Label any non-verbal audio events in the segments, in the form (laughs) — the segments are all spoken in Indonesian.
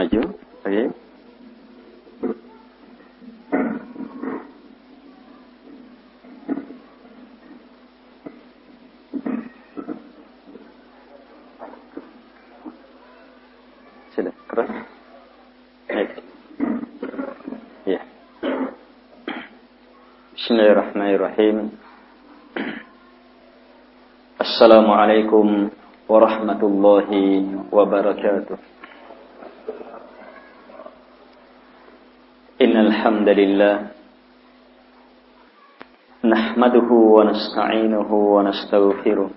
Maju. Oke. Sudah, keras. Baik. Ya. Bismillahirrahmanirrahim. Assalamualaikum warahmatullahi wabarakatuh. الحمد لله. نحمده ونستعينه ونستغفره.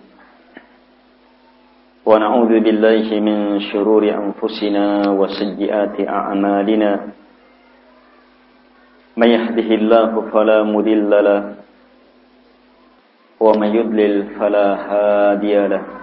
ونعوذ بالله من شرور أنفسنا وسيئات أعمالنا. من يهده الله فلا مذل له ومن يضلل فلا هادي له.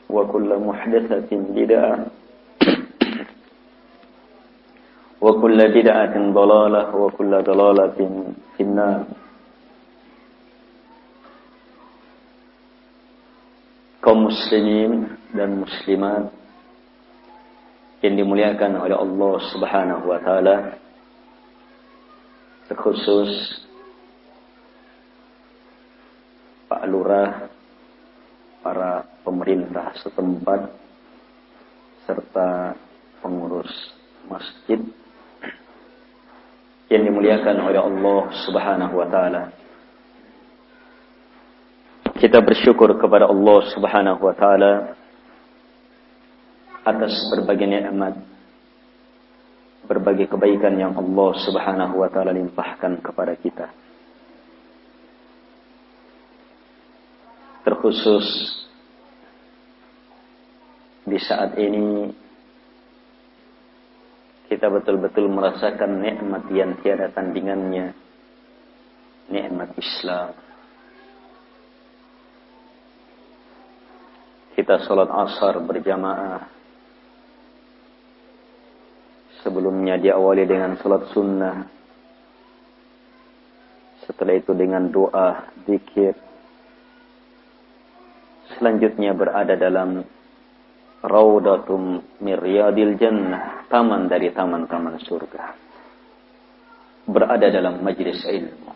وكل محدثة بدعة وكل بدعة ضلالة وكل ضلالة في النار kaum muslimin dan muslimat yang dimuliakan oleh Allah Subhanahu wa taala terkhusus Pak Lurah, para pemerintah setempat serta pengurus masjid yang dimuliakan oleh Allah Subhanahu wa taala. Kita bersyukur kepada Allah Subhanahu wa taala atas berbagai nikmat berbagai kebaikan yang Allah Subhanahu wa taala limpahkan kepada kita. Terkhusus di saat ini kita betul-betul merasakan nikmat yang tiada tandingannya, nikmat Islam. Kita sholat asar berjamaah Sebelumnya diawali dengan salat sunnah. Setelah itu dengan doa, zikir. Selanjutnya berada dalam Raudatum Miryadil Jannah, taman dari taman-taman surga. Berada dalam majlis ilmu.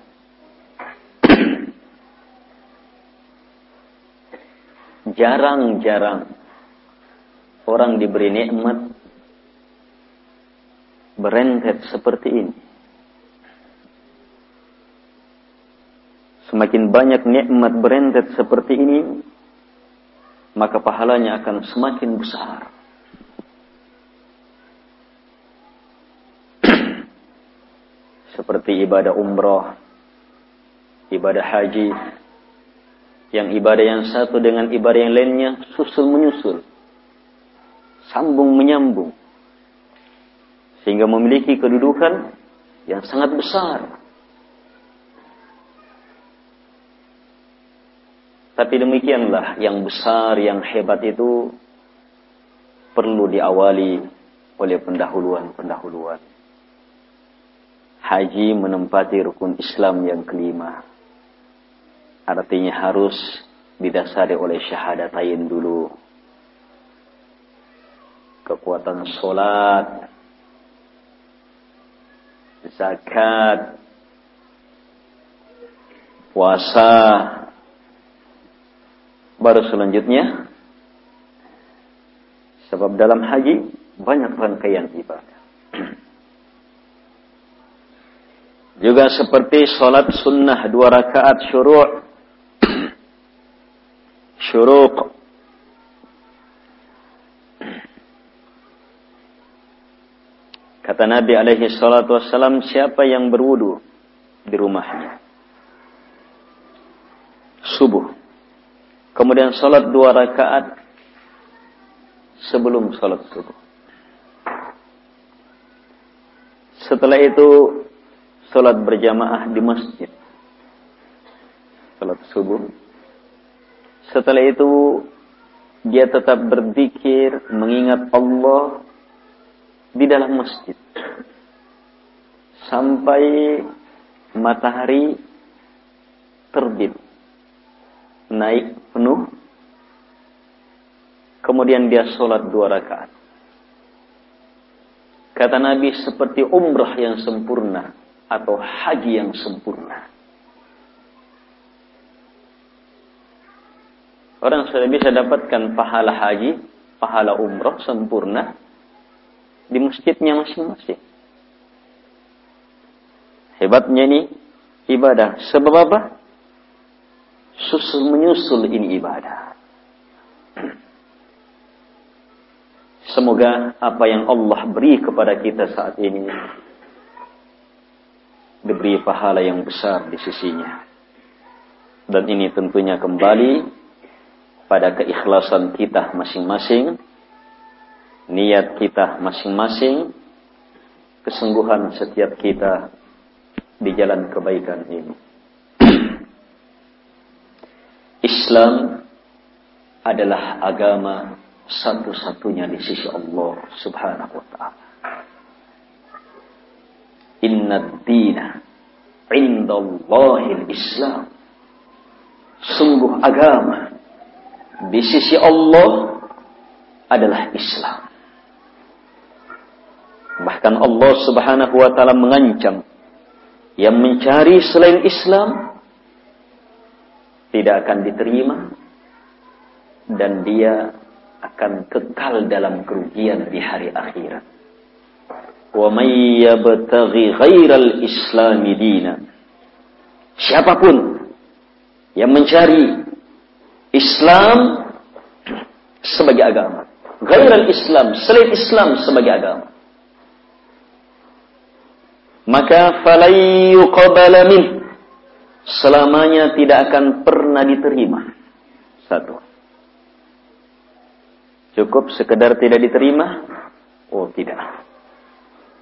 (clears throat) Jarang-jarang orang diberi nikmat berentet seperti ini. Semakin banyak nikmat berentet seperti ini, maka pahalanya akan semakin besar. (clears throat) seperti ibadah umrah, ibadah haji, yang ibadah yang satu dengan ibadah yang lainnya susul menyusul, sambung menyambung sehingga memiliki kedudukan yang sangat besar. Tapi demikianlah yang besar, yang hebat itu perlu diawali oleh pendahuluan-pendahuluan. Haji menempati rukun Islam yang kelima. Artinya harus didasari oleh syahadatain dulu. Kekuatan solat, zakat, puasa, baru selanjutnya sebab dalam haji banyak rangkaian ibadah. (clears throat) Juga seperti sholat sunnah dua rakaat syuruk. (clears throat) syuruk. Kata Nabi alaihi salatu wassalam, siapa yang berwudu di rumahnya? Subuh. Kemudian sholat dua rakaat sebelum sholat subuh. Setelah itu sholat berjamaah di masjid. Sholat subuh. Setelah itu dia tetap berzikir, mengingat Allah di dalam masjid. Sampai matahari terbit. Naik penuh. Kemudian dia sholat dua rakaat. Kata Nabi seperti umrah yang sempurna atau haji yang sempurna. Orang sudah bisa dapatkan pahala haji, pahala umrah sempurna di masjidnya masing-masing. Hebatnya ini ibadah. Sebab apa? Susul menyusul ini ibadah. Semoga apa yang Allah beri kepada kita saat ini diberi pahala yang besar di sisinya. Dan ini tentunya kembali pada keikhlasan kita masing-masing, niat kita masing-masing, kesungguhan setiap kita di jalan kebaikan ini. Islam adalah agama satu-satunya di sisi Allah Subhanahu wa taala. Inna dina indallahil Islam. Sungguh agama di sisi Allah adalah Islam. Bahkan Allah Subhanahu wa taala mengancam yang mencari selain Islam tidak akan diterima dan dia akan kekal dalam kerugian di hari akhirat. Wa may yabtaghi ghairal islami dina. Siapa pun yang mencari Islam sebagai agama, ghairal Islam, selain Islam sebagai agama, maka falai yuqbala min selamanya tidak akan pernah diterima. Satu. Cukup sekedar tidak diterima? Oh, tidak.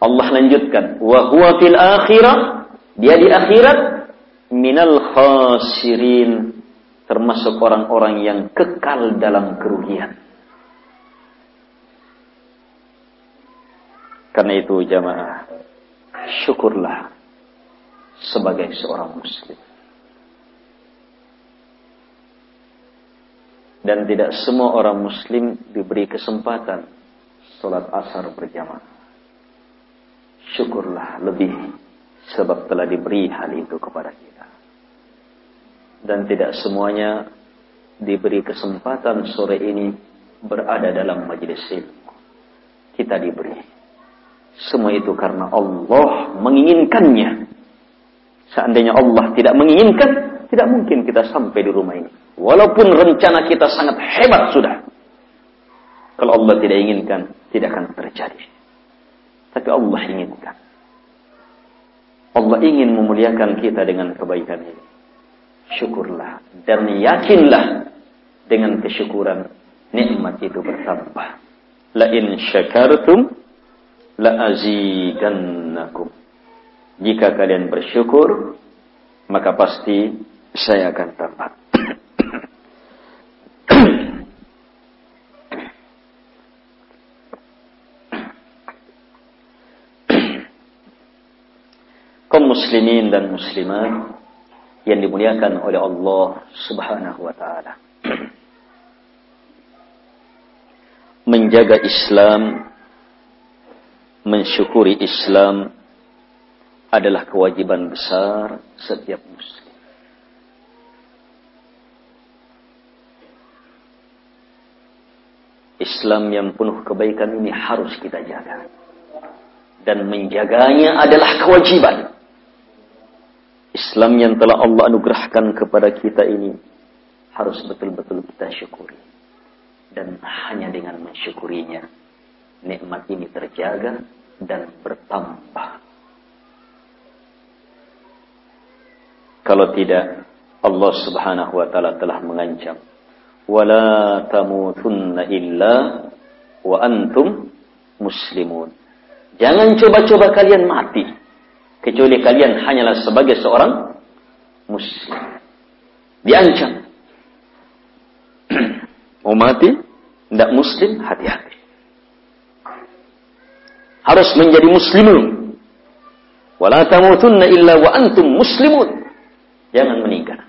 Allah lanjutkan, wa huwa fil akhirah, dia di akhirat minal khasirin, termasuk orang-orang yang kekal dalam kerugian. Karena itu jamaah, syukurlah sebagai seorang muslim. Dan tidak semua orang muslim diberi kesempatan sholat asar berjamaah syukurlah lebih sebab telah diberi hal itu kepada kita. Dan tidak semuanya diberi kesempatan sore ini berada dalam majelis ilmu. Kita diberi. Semua itu karena Allah menginginkannya. Seandainya Allah tidak menginginkan, tidak mungkin kita sampai di rumah ini. Walaupun rencana kita sangat hebat sudah. Kalau Allah tidak inginkan, tidak akan terjadi. Tapi Allah inginkan. Allah ingin memuliakan kita dengan kebaikan ini. Syukurlah dan yakinlah dengan kesyukuran nikmat itu bertambah. La in syakartum la azidannakum. Jika kalian bersyukur, maka pasti saya akan tamat. kaum muslimin dan muslimat yang dimuliakan oleh Allah Subhanahu wa taala. Menjaga Islam, mensyukuri Islam adalah kewajiban besar setiap muslim. Islam yang penuh kebaikan ini harus kita jaga. Dan menjaganya adalah kewajiban. Islam yang telah Allah anugerahkan kepada kita ini harus betul-betul kita syukuri. Dan hanya dengan mensyukurinya, nikmat ini terjaga dan bertambah. Kalau tidak, Allah subhanahu wa ta'ala telah mengancam. وَلَا تَمُوتُنَّ إِلَّا وَأَنْتُمْ مُسْلِمُونَ Jangan coba-coba kalian mati kecuali kalian hanyalah sebagai seorang muslim. Diancam. (clears throat) Mau mati, tidak muslim, hati-hati. Harus menjadi muslimun. Wala tamutunna illa wa antum muslimun. Jangan meninggal.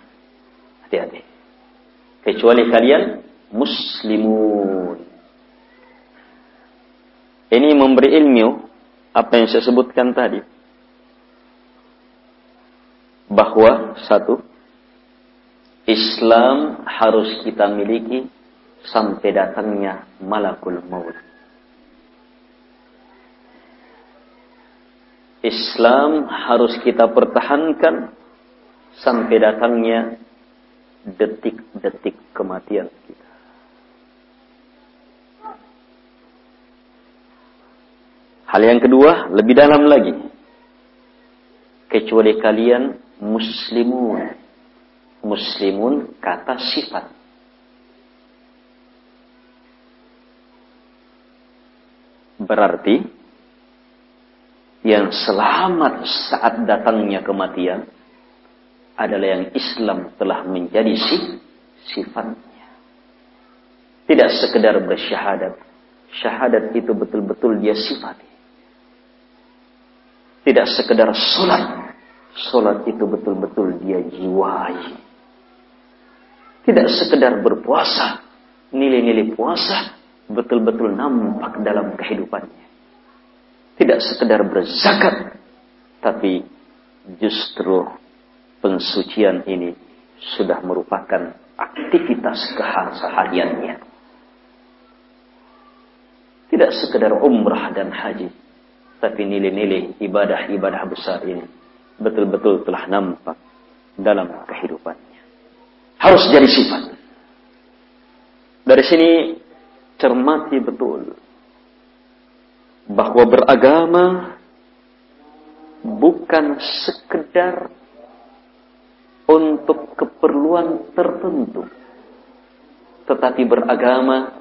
Hati-hati. Kecuali kalian muslimun. Ini memberi ilmu apa yang saya sebutkan tadi bahwa satu Islam harus kita miliki sampai datangnya malakul maut. Islam harus kita pertahankan sampai datangnya detik-detik kematian kita. Hal yang kedua, lebih dalam lagi. Kecuali kalian muslimun. Muslimun kata sifat. Berarti yang selamat saat datangnya kematian adalah yang Islam telah menjadi sifatnya. Tidak sekedar bersyahadat. Syahadat itu betul-betul dia sifati. Tidak sekedar sholat Sholat itu betul-betul dia jiwai. Tidak sekedar berpuasa. Nilai-nilai puasa betul-betul nampak dalam kehidupannya. Tidak sekedar berzakat. Tapi justru pensucian ini sudah merupakan aktivitas kesehariannya. Tidak sekedar umrah dan haji, tapi nilai-nilai ibadah-ibadah besar ini betul-betul telah nampak dalam kehidupannya. Harus jadi sifat. Dari sini cermati betul bahwa beragama bukan sekedar untuk keperluan tertentu, tetapi beragama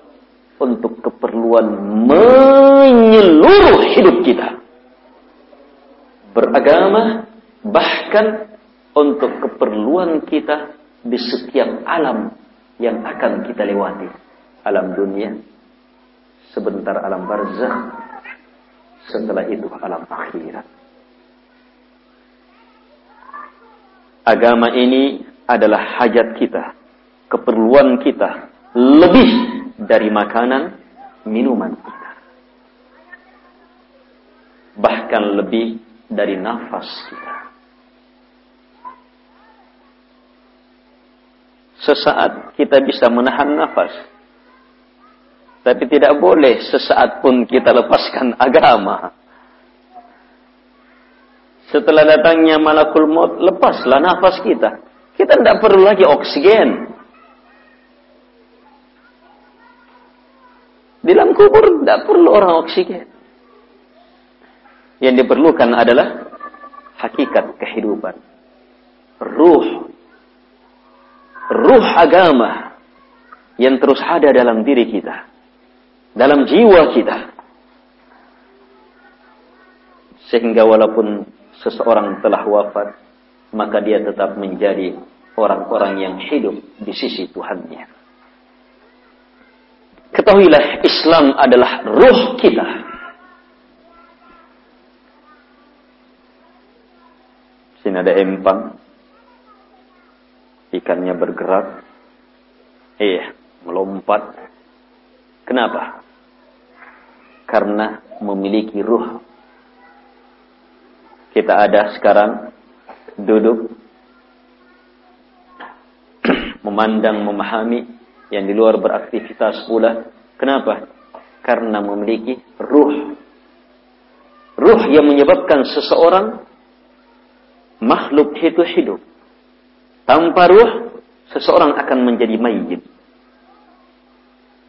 untuk keperluan menyeluruh hidup kita. Beragama bahkan untuk keperluan kita di setiap alam yang akan kita lewati. Alam dunia, sebentar alam barzah, setelah itu alam akhirat. Agama ini adalah hajat kita, keperluan kita, lebih dari makanan, minuman kita. Bahkan lebih dari nafas kita. Sesaat kita bisa menahan nafas. Tapi tidak boleh sesaat pun kita lepaskan agama. Setelah datangnya malakul maut, lepaslah nafas kita. Kita tidak perlu lagi oksigen. Di dalam kubur tidak perlu orang oksigen. Yang diperlukan adalah hakikat kehidupan. Ruh ruh agama yang terus ada dalam diri kita, dalam jiwa kita. Sehingga walaupun seseorang telah wafat, maka dia tetap menjadi orang-orang yang hidup di sisi Tuhannya. Ketahuilah Islam adalah ruh kita. ada empang, ikannya bergerak, iya, melompat. Kenapa? Karena memiliki ruh. Kita ada sekarang duduk, memandang, memahami, yang di luar beraktivitas pula. Kenapa? Karena memiliki ruh. Ruh yang menyebabkan seseorang makhluk itu hidup. Tanpa ruh, seseorang akan menjadi mayit.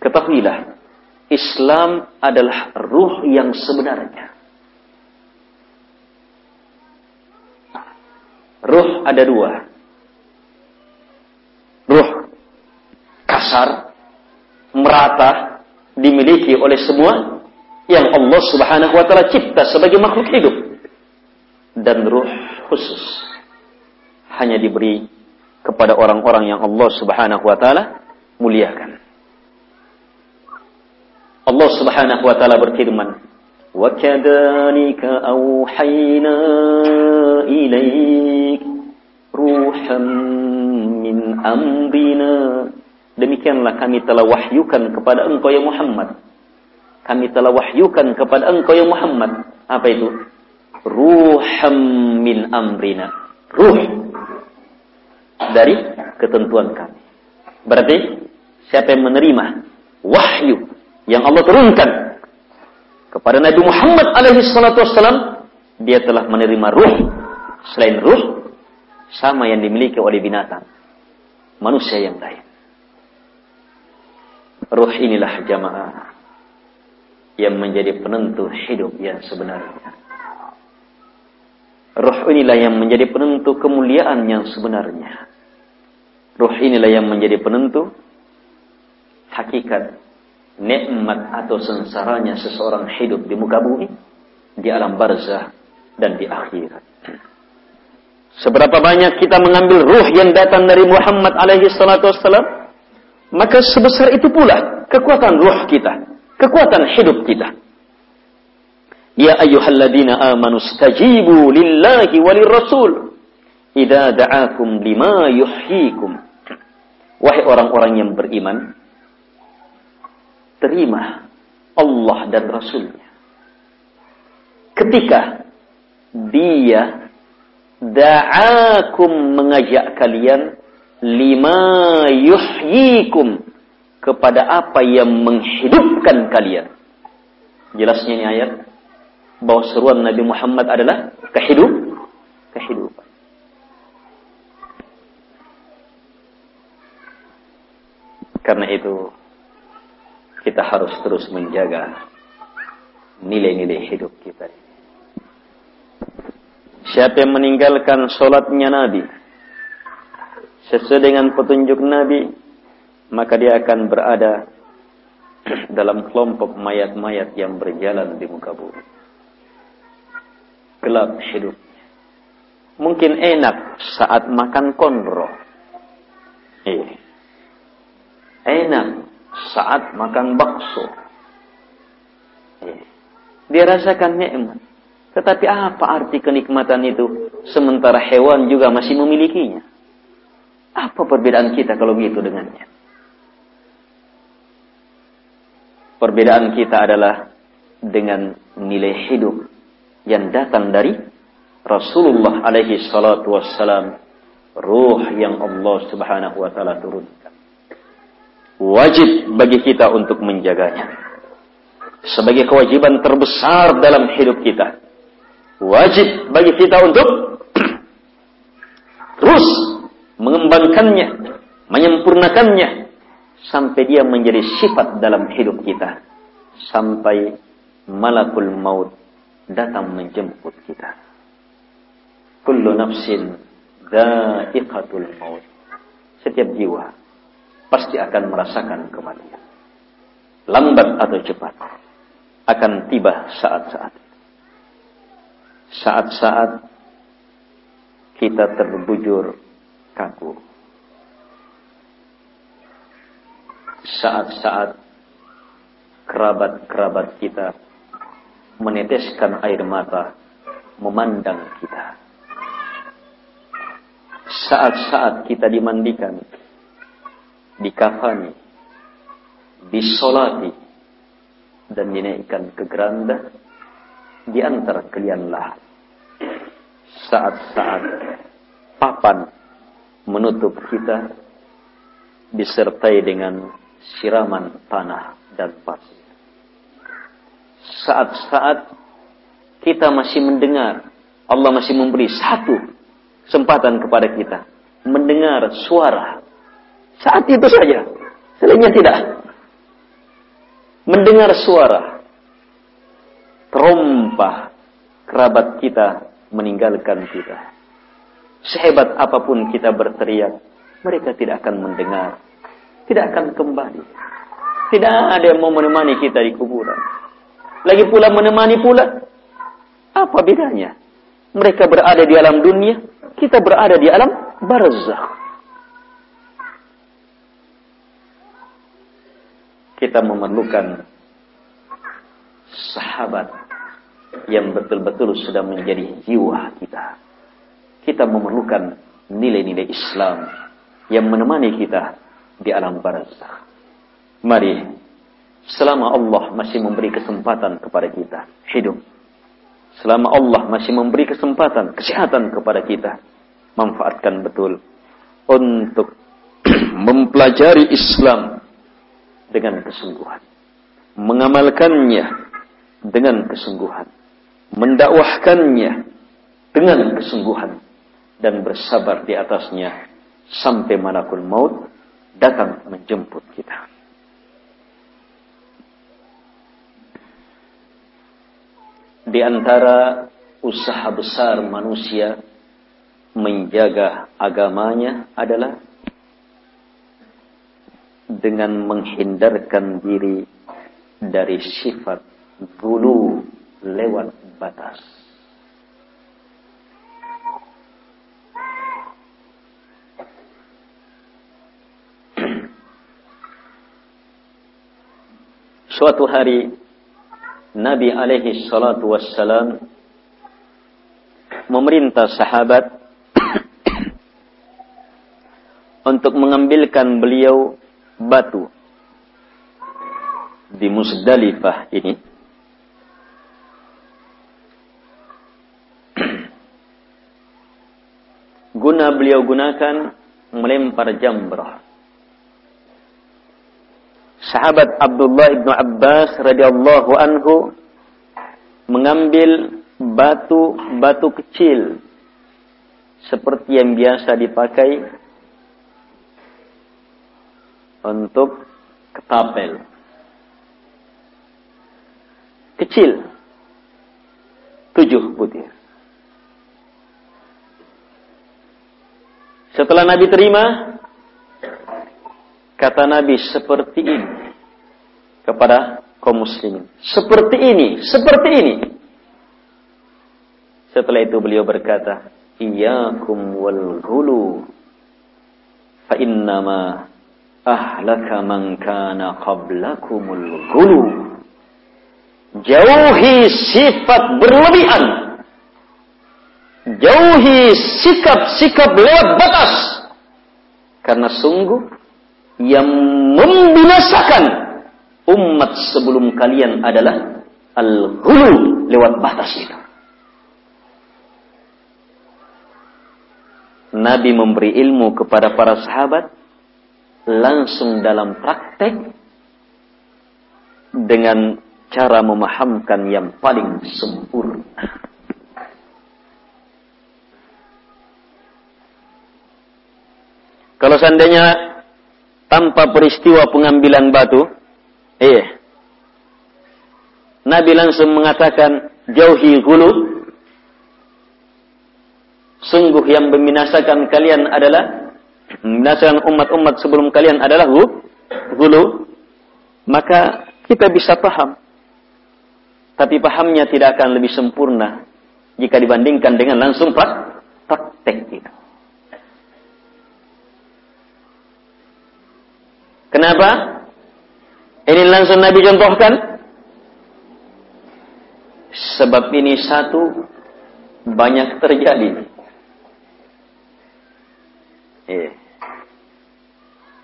Ketahuilah, Islam adalah ruh yang sebenarnya. Ruh ada dua. Ruh kasar, merata, dimiliki oleh semua yang Allah Subhanahu wa taala cipta sebagai makhluk hidup. Dan ruh khusus hanya diberi kepada orang-orang yang Allah Subhanahu wa taala muliakan. Allah Subhanahu wa taala berfirman, "Wa kadzalika ruhan min amrina." Demikianlah kami telah wahyukan kepada engkau ya Muhammad. Kami telah wahyukan kepada engkau ya Muhammad. Apa itu? Ruham min amrina. Ruh dari ketentuan kami. Berarti siapa yang menerima wahyu yang Allah turunkan kepada Nabi Muhammad alaihi salatu wassalam, dia telah menerima ruh selain ruh sama yang dimiliki oleh binatang manusia yang lain. Ruh inilah jamaah yang menjadi penentu hidup yang sebenarnya. Ruh inilah yang menjadi penentu kemuliaan yang sebenarnya. Ruh inilah yang menjadi penentu hakikat nikmat atau sengsaranya seseorang hidup di muka bumi, di alam barzah dan di akhirat. Seberapa banyak kita mengambil ruh yang datang dari Muhammad alaihi salatu wassalam, maka sebesar itu pula kekuatan ruh kita, kekuatan hidup kita. Ya ayyuhalladzina amanu stajibu lillahi walir rasul idza da'akum lima yuhyikum. Wahai orang-orang yang beriman, terima Allah dan Rasulnya. Ketika dia da'akum mengajak kalian lima yuhyikum kepada apa yang menghidupkan kalian. Jelasnya ini ayat bahwa seruan Nabi Muhammad adalah kehidup, kehidupan. Karena itu kita harus terus menjaga nilai-nilai hidup kita. Siapa yang meninggalkan sholatnya Nabi, sesuai dengan petunjuk Nabi, maka dia akan berada (clears throat) dalam kelompok mayat-mayat yang berjalan di muka bumi. Gelap hidup. Mungkin enak saat makan konro. Iya. Enak saat makan bakso. Iya. Dia rasakan nikmat. Tetapi apa arti kenikmatan itu sementara hewan juga masih memilikinya? Apa perbedaan kita kalau begitu dengannya? Perbedaan kita adalah dengan nilai hidup yang datang dari Rasulullah alaihi salatu wassalam. Ruh yang Allah subhanahu wa ta'ala turunkan. Wajib bagi kita untuk menjaganya. Sebagai kewajiban terbesar dalam hidup kita. Wajib bagi kita untuk (clears throat) terus mengembangkannya, menyempurnakannya sampai dia menjadi sifat dalam hidup kita sampai malakul maut datang menjemput kita. Kullu nafsin dha'iqatul maut. Setiap jiwa pasti akan merasakan kematian. Lambat atau cepat akan tiba saat-saat. Saat-saat kita terbujur kaku. Saat-saat kerabat-kerabat kita meneteskan air mata memandang kita. saat-saat kita dimandikan, dikafani, disolati, dan dinaikkan ke geranda di antara kalianlah saat-saat papan menutup kita disertai dengan siraman tanah dan pasir. Saat-saat kita masih mendengar, Allah masih memberi satu kesempatan kepada kita mendengar suara. Saat itu saja, selainnya tidak. Mendengar suara, terompah kerabat kita meninggalkan kita. Sehebat apa pun kita berteriak, mereka tidak akan mendengar, tidak akan kembali. Tidak ada yang mau menemani kita di kuburan. Lagi pula menemani pula, apa bedanya? Mereka berada di alam dunia, kita berada di alam barzakh. Kita memerlukan sahabat yang betul-betul sudah menjadi jiwa kita. Kita memerlukan nilai-nilai Islam yang menemani kita di alam barzakh. Mari, selama Allah masih memberi kesempatan kepada kita hidup, selama Allah masih memberi kesempatan kesehatan kepada kita, manfaatkan betul untuk (clears throat) mempelajari Islam dengan kesungguhan, mengamalkannya dengan kesungguhan, mendakwahkannya dengan kesungguhan dan bersabar di atasnya sampai malakul maut datang menjemput kita. Di antara usaha besar manusia menjaga agamanya adalah dengan menghindarkan diri dari sifat gulu lewat batas. (clears throat) Suatu hari Nabi alaihi salatu wassalam memerintah sahabat (clears throat) untuk mengambilkan beliau batu di Musdalifah ini guna beliau gunakan melempar jamrah sahabat Abdullah ibnu Abbas radhiyallahu anhu mengambil batu-batu kecil seperti yang biasa dipakai untuk ketapel. Kecil. Tujuh butir. Setelah Nabi terima, Kata Nabi seperti ini kepada kaum muslimin. Seperti ini, seperti ini. Setelah itu beliau berkata, Iyakum wal gulu fa innama ahlaka man kana qablakumul gulu. Jauhi sifat berlebihan. Jauhi sikap-sikap lewat batas. Karena sungguh yang membinasakan umat sebelum kalian adalah al-hulu lewat batas itu. Nabi memberi ilmu kepada para sahabat langsung dalam praktek dengan cara memahamkan yang paling sempurna. Kalau seandainya tanpa peristiwa pengambilan batu, eh, Nabi langsung mengatakan jauhi gulu. Sungguh yang membinasakan kalian adalah membinasakan umat-umat sebelum kalian adalah gulu. Maka kita bisa paham. Tapi pahamnya tidak akan lebih sempurna jika dibandingkan dengan langsung praktek kita. Kenapa? Ini langsung Nabi contohkan. Sebab ini satu banyak terjadi. Eh.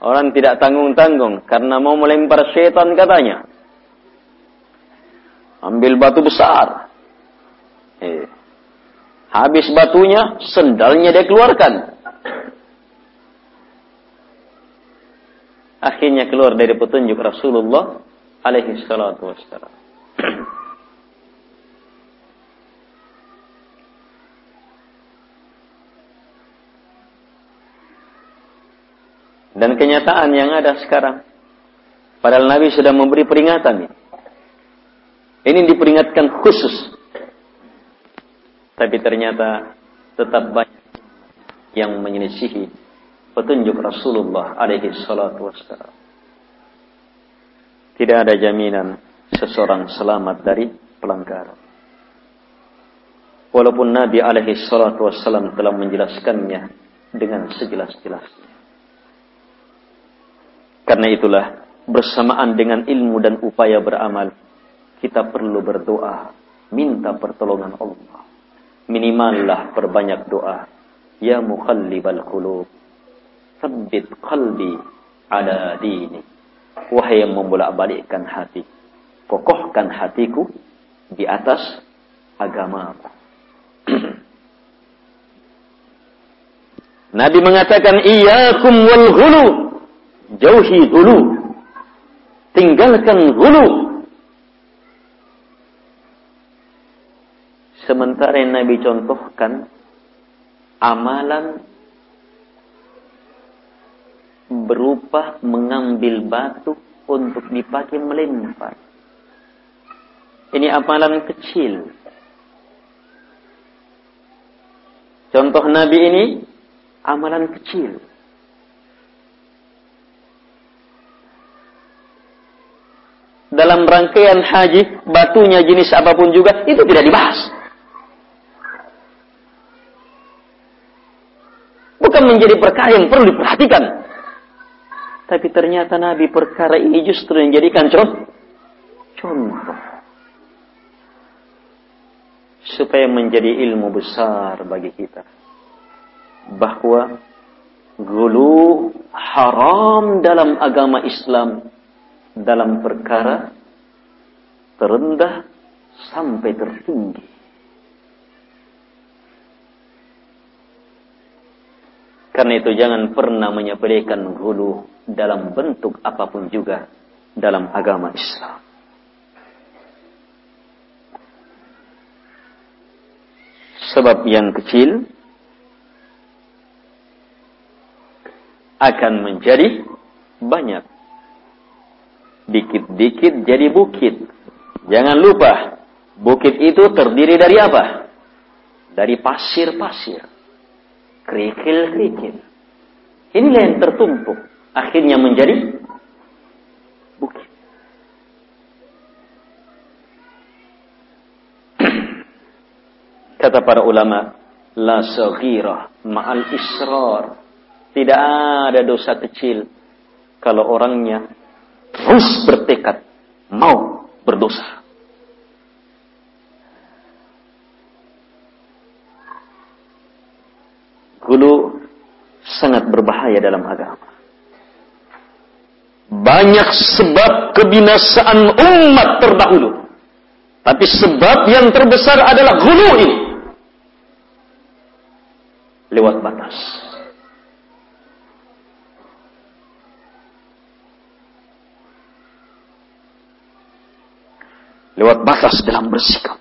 Orang tidak tanggung-tanggung karena mau melempar setan katanya. Ambil batu besar. Eh. Habis batunya, sendalnya dia keluarkan. Akhirnya keluar dari petunjuk Rasulullah alaihi salatu wassalam. Dan kenyataan yang ada sekarang. Padahal Nabi sudah memberi peringatan. Ini diperingatkan khusus. Tapi ternyata tetap banyak yang menyelisihi petunjuk Rasulullah alaihi salatu wassalam. Tidak ada jaminan seseorang selamat dari pelanggaran. Walaupun Nabi alaihi salatu wassalam telah menjelaskannya dengan sejelas-jelasnya. Karena itulah bersamaan dengan ilmu dan upaya beramal, kita perlu berdoa, minta pertolongan Allah. Minimallah perbanyak doa. Ya mukhallibal qulub, tsabbit qalbi ala dini. Wahai yang membolak-balikkan hati, kokohkan hatiku di atas agamaku. (clears throat) Nabi mengatakan, Iyakum wal ghulu jauhi hulu. Tinggalkan hulu. Sementara yang Nabi contohkan amalan berupa mengambil batu untuk dipakai melempar. Ini amalan kecil. Contoh Nabi ini amalan kecil. dalam rangkaian haji, batunya jenis apa pun juga, itu tidak dibahas. Bukan menjadi perkara yang perlu diperhatikan. Tapi ternyata Nabi perkara ini justru menjadikan contoh. Contoh. Supaya menjadi ilmu besar bagi kita. Bahwa gulu haram dalam agama Islam dalam perkara terendah sampai tertinggi. Karena itu jangan pernah menyepelekan hulu dalam bentuk apa pun juga dalam agama Islam. Sebab yang kecil akan menjadi banyak Dikit-dikit jadi bukit. Jangan lupa, bukit itu terdiri dari apa? Dari pasir-pasir. Kerikil-kerikil. Inilah yang tertumpuk. Akhirnya menjadi bukit. Kata para ulama, la saghirah ma'al israr. Tidak ada dosa kecil kalau orangnya terus bertekad mau berdosa. Gulu sangat berbahaya dalam agama. Banyak sebab kebinasaan umat terdahulu. Tapi sebab yang terbesar adalah gulu ini. Lewat batas. lewat batas dalam bersikap.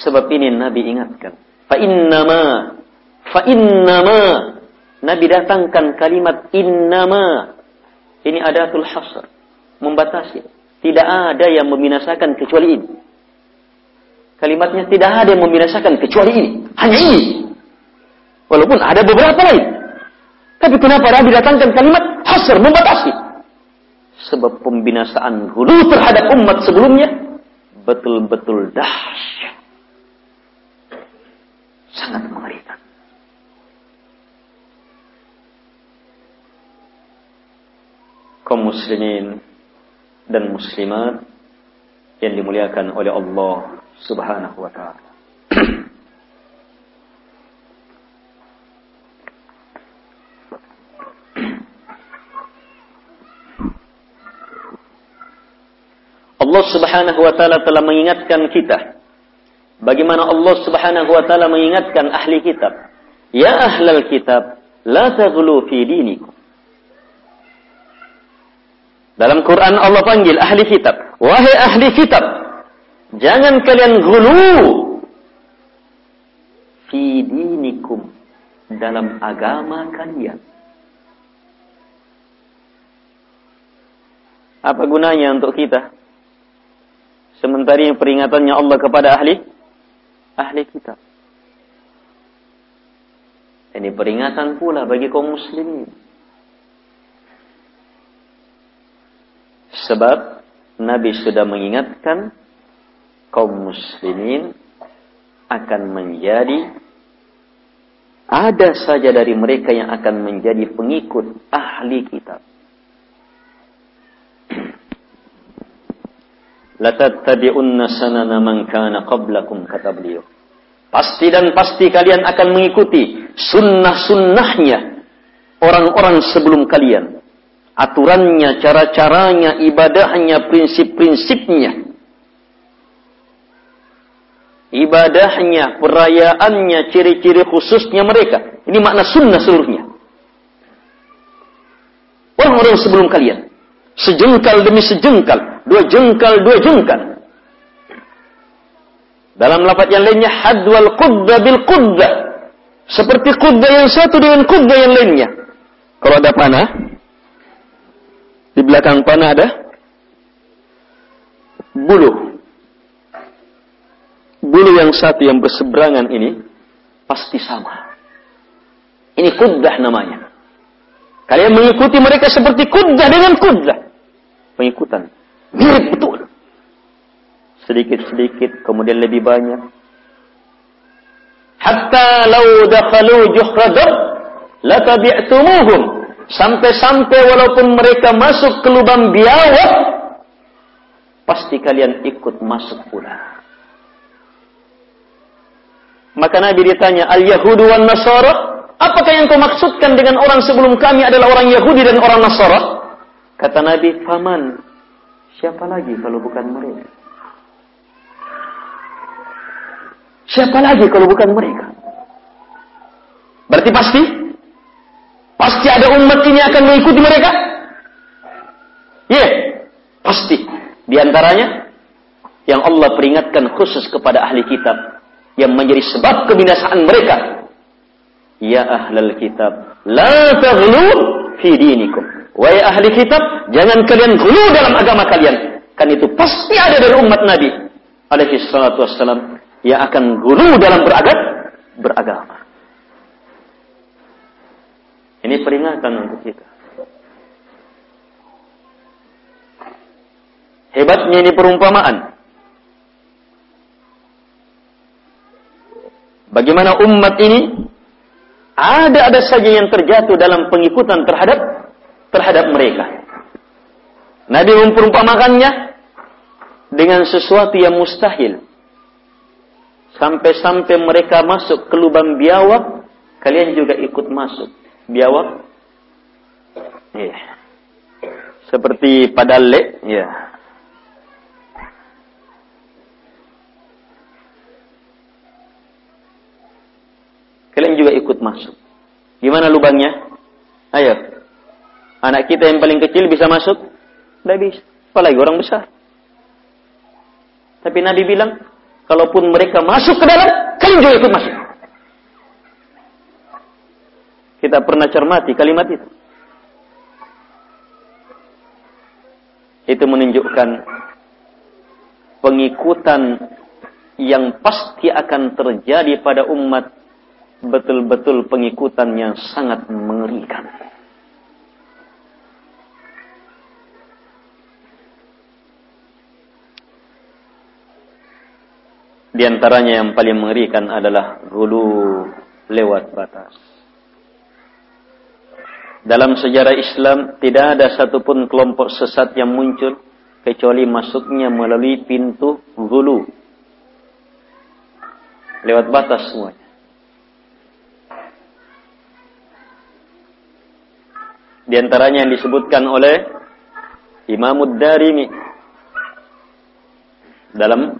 Sebab ini Nabi ingatkan. Fa innama fa innama Nabi datangkan kalimat innama ini adatul hasr membatasi. Tidak ada yang membinasakan kecuali ini. Kalimatnya tidak ada yang membinasakan kecuali ini. Hanya ini. Walaupun ada beberapa lain. Tapi kenapa Nabi datangkan kalimat hasr, membatasi? Sebab pembinasaan hulu terhadap umat sebelumnya betul-betul dahsyat. Sangat mengerikan. kaum muslimin dan muslimat yang dimuliakan oleh Allah Subhanahu wa taala. (clears throat) Allah Subhanahu wa taala telah mengingatkan kita bagaimana Allah Subhanahu wa taala mengingatkan ahli kitab ya ahlal kitab la taghlu fi dinikum. Dalam Quran Allah panggil ahli kitab wahai ahli kitab jangan kalian gulu fi dinikum dalam agama kalian. Apa gunanya untuk kita? Sementara peringatannya Allah kepada ahli ahli kitab. Ini peringatan pula bagi kaum muslimin. Sebab Nabi sudah mengingatkan kaum muslimin akan menjadi ada saja dari mereka yang akan menjadi pengikut ahli kitab. Latattabi'unna sanana man kana qablakum kata beliau. Pasti dan pasti kalian akan mengikuti sunnah-sunnahnya orang-orang sebelum kalian. Aturannya, cara-caranya, ibadahnya, prinsip-prinsipnya. Ibadahnya, perayaannya, ciri-ciri khususnya mereka. Ini makna sunnah seluruhnya. Orang-orang sebelum kalian. Sejengkal demi sejengkal dua jengkal, dua jengkal. Dalam lafaz yang lainnya hadwal qudda bil qudda. Seperti qudda yang satu dengan qudda yang lainnya. Kalau ada panah, di belakang panah ada bulu. Bulu yang satu yang berseberangan ini pasti sama. Ini kuddah namanya. Kalian mengikuti mereka seperti kuddah dengan kuddah. Pengikutan. Mirip betul. Sedikit-sedikit, kemudian lebih banyak. Hatta lau dakhalu juhradab, latabi'tumuhum. Sampai-sampai walaupun mereka masuk ke lubang biawak, pasti kalian ikut masuk pula. Maka Nabi ditanya, Al-Yahudu wan Nasara, apakah yang kau maksudkan dengan orang sebelum kami adalah orang Yahudi dan orang Nasara? Kata Nabi, Faman Siapa lagi kalau bukan mereka? Siapa lagi kalau bukan mereka? Berarti pasti? Pasti ada umat ini akan mengikuti mereka? Ya, yeah, pasti. Di antaranya yang Allah peringatkan khusus kepada ahli kitab yang menjadi sebab kebinasaan mereka. Ya ahlal kitab, la taghlu fi dinikum. Wahai ahli kitab, jangan kalian gulu dalam agama kalian. Kan itu pasti ada dari umat Nabi alaihi salatu wassalam yang akan gulu dalam beragam beragama. Ini peringatan untuk kita. Hebatnya ini perumpamaan. Bagaimana umat ini ada-ada saja yang terjatuh dalam pengikutan terhadap terhadap mereka. Nabi memperumpamakannya dengan sesuatu yang mustahil. Sampai-sampai mereka masuk ke lubang biawak, kalian juga ikut masuk. Biawak? Ya. Seperti pada le, ya. Kalian juga ikut masuk. Gimana lubangnya? Ayo, Anak kita yang paling kecil bisa masuk? Tidak bisa. Apalagi orang besar. Tapi Nabi bilang, kalaupun mereka masuk ke dalam, kalian juga ikut masuk. Kita pernah cermati kalimat itu. Itu menunjukkan pengikutan yang pasti akan terjadi pada umat betul-betul pengikutan yang sangat mengerikan. Di antaranya yang paling mengerikan adalah hulu lewat batas. Dalam sejarah Islam tidak ada satupun kelompok sesat yang muncul kecuali masuknya melalui pintu hulu. Lewat batas semuanya. Di antaranya yang disebutkan oleh Imam Darimi dalam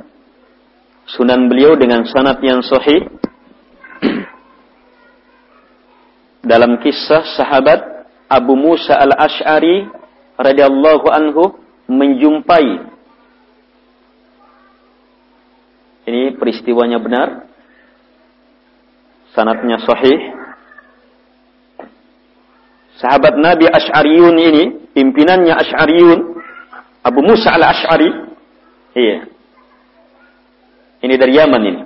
sunan beliau dengan sanad yang sahih (clears throat) dalam kisah sahabat Abu Musa al-Ash'ari radhiyallahu anhu menjumpai. Ini peristiwanya benar sanatnya sahih sahabat Nabi Ash'ariyun ini pimpinannya Ash'ariyun Abu Musa al-Ash'ari iya. Ini dari Yaman ini.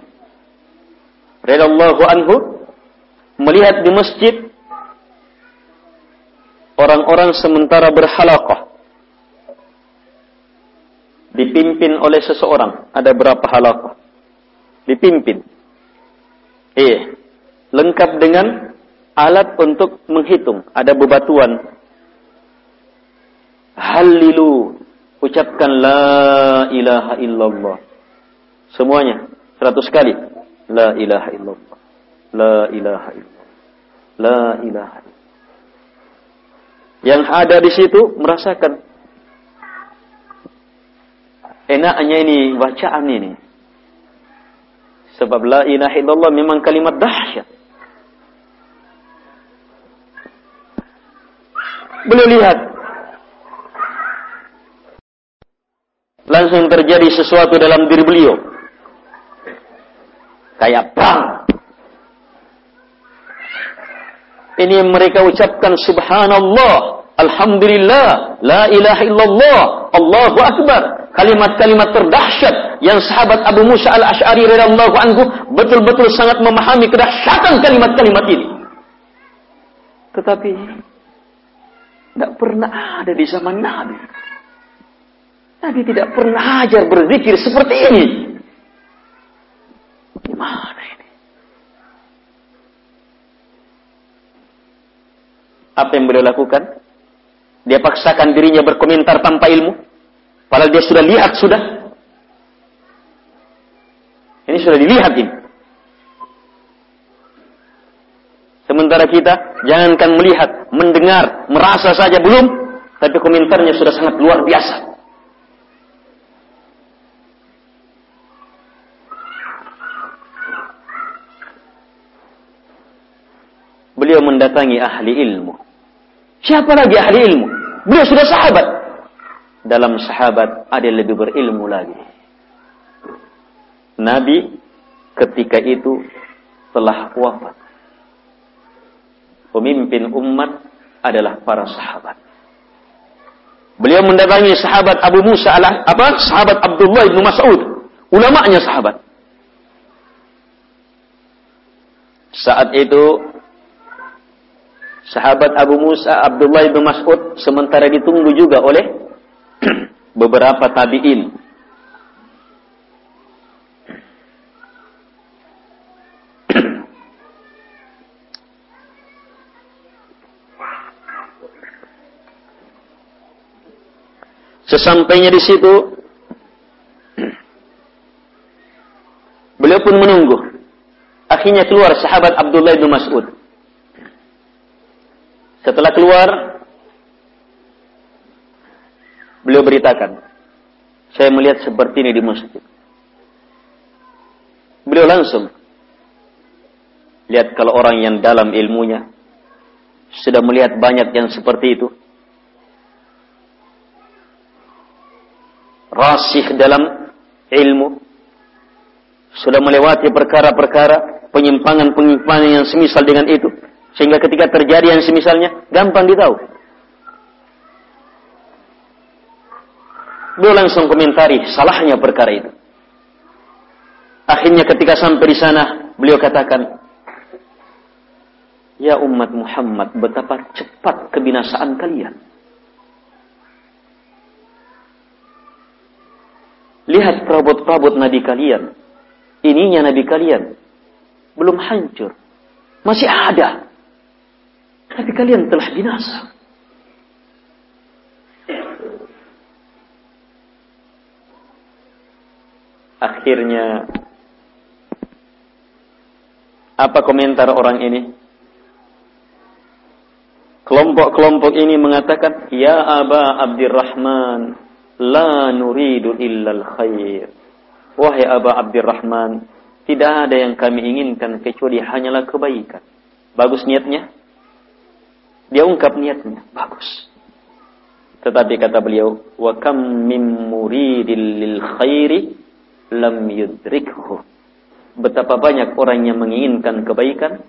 Radhiyallahu anhu melihat di masjid orang-orang sementara berhalaqah. Dipimpin oleh seseorang. Ada berapa halaqah? Dipimpin. Iya. Lengkap dengan alat untuk menghitung. Ada bebatuan. Halilu ucapkan la ilaha illallah. Semuanya. Seratus kali. La ilaha illallah. La ilaha illallah. La ilaha illallah. Yang ada di situ merasakan. Enaknya ini bacaan ini. Sebab la ilaha illallah memang kalimat dahsyat. Beliau lihat langsung terjadi sesuatu dalam diri beliau. Kayak perang. Ini mereka ucapkan subhanallah, alhamdulillah, la ilaha illallah, Allahu akbar. Kalimat-kalimat terdahsyat yang sahabat Abu Musa al-Ash'ari radhiyallahu anhu betul-betul sangat memahami kedahsyatan kalimat-kalimat ini. Tetapi tidak pernah ada di zaman Nabi. Nabi tidak pernah ajar berzikir seperti ini. Gimana ini? Apa yang beliau lakukan? Dia paksakan dirinya berkomentar tanpa ilmu. Padahal dia sudah lihat sudah. Ini sudah dilihat ini. Sementara kita jangankan melihat, mendengar, merasa saja belum, tapi komentarnya sudah sangat luar biasa. Beliau mendatangi ahli ilmu. Siapa lagi ahli ilmu? Beliau sudah sahabat. Dalam sahabat ada yang lebih berilmu lagi. Nabi ketika itu telah wafat. Pemimpin umat adalah para sahabat. Beliau mendatangi sahabat Abu Musa apa? Sahabat Abdullah bin Mas'ud, ulamanya sahabat. Saat itu sahabat Abu Musa Abdullah bin Mas'ud sementara ditunggu juga oleh (clears throat) beberapa tabi'in. Sesampainya di situ, beliau pun menunggu. Akhirnya keluar sahabat Abdullah bin Mas'ud. Setelah keluar, beliau beritakan, saya melihat seperti ini di masjid. Beliau langsung lihat kalau orang yang dalam ilmunya sudah melihat banyak yang seperti itu. Rasih dalam ilmu. Sudah melewati perkara-perkara penyimpangan-penyimpangan yang semisal dengan itu sehingga ketika terjadi yang semisalnya, gampang ditahu. Beliau langsung komentari salahnya perkara itu. Akhirnya ketika sampai di sana, beliau katakan, Ya umat Muhammad, betapa cepat kebinasaan kalian. Lihat perabot-perabot Nabi kalian. Ininya Nabi kalian. Belum hancur. Masih ada. Tapi kalian telah binasa. Akhirnya Apa komentar orang ini? Kelompok-kelompok ini mengatakan, Ya Aba Abdurrahman, la nuridu illal khair. Wahai Aba Abdurrahman, tidak ada yang kami inginkan kecuali hanyalah kebaikan. Bagus niatnya? Dia ungkap niatnya, bagus. Tetapi kata beliau, wa kam min muridil lil khairi lam yudrikhu. Betapa banyak orang yang menginginkan kebaikan,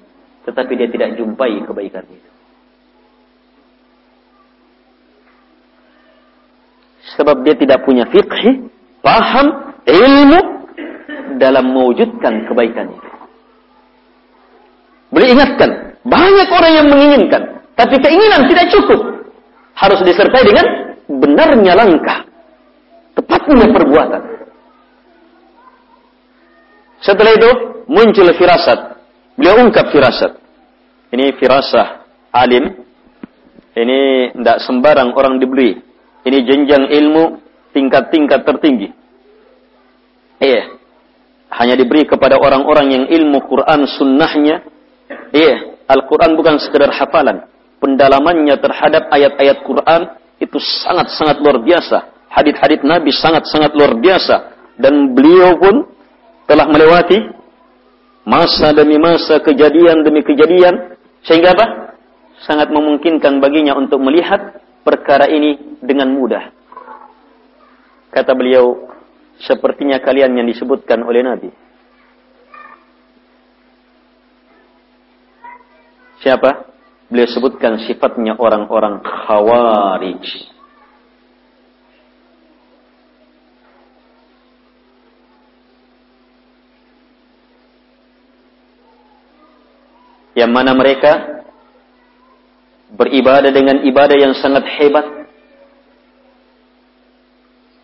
tetapi dia tidak jumpai kebaikan itu. Sebab dia tidak punya fikih, paham, ilmu dalam mewujudkan kebaikan itu. Ingatkan, banyak orang yang menginginkan, tapi keinginan tidak cukup. Harus disertai dengan benarnya langkah, tepatnya perbuatan. Setelah itu muncul firasat. Beliau ungkap firasat. Ini firasah alim. Ini tidak sembarang orang dibeli. Ini jenjang ilmu tingkat-tingkat tertinggi. Iya. Hanya diberi kepada orang-orang yang ilmu Quran sunnahnya. Iya. Al-Quran bukan sekedar hafalan. Pendalamannya terhadap ayat-ayat Quran itu sangat-sangat luar biasa. Hadith-hadith Nabi sangat-sangat luar biasa. Dan beliau pun telah melewati masa demi masa, kejadian demi kejadian. Sehingga apa? Sangat memungkinkan baginya untuk melihat perkara ini dengan mudah. Kata beliau, sepertinya kalian yang disebutkan oleh Nabi. Siapa? Beliau sebutkan sifatnya orang-orang khawarij. Yang mana mereka beribadah dengan ibadah yang sangat hebat.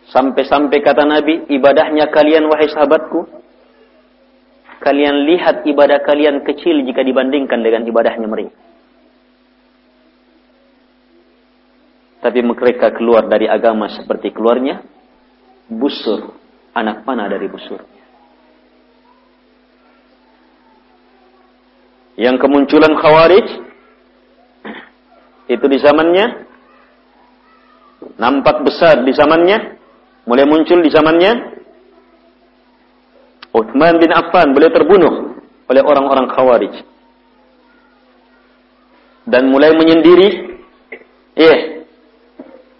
Sampai-sampai kata Nabi, ibadahnya kalian wahai sahabatku, kalian lihat ibadah kalian kecil jika dibandingkan dengan ibadahnya mereka. Tapi mereka keluar dari agama seperti keluarnya busur, anak panah dari busur. Yang kemunculan khawarij itu di zamannya. Nampak besar di zamannya. Mulai muncul di zamannya. Uthman bin Affan boleh terbunuh oleh orang-orang Khawarij. Dan mulai menyendiri iya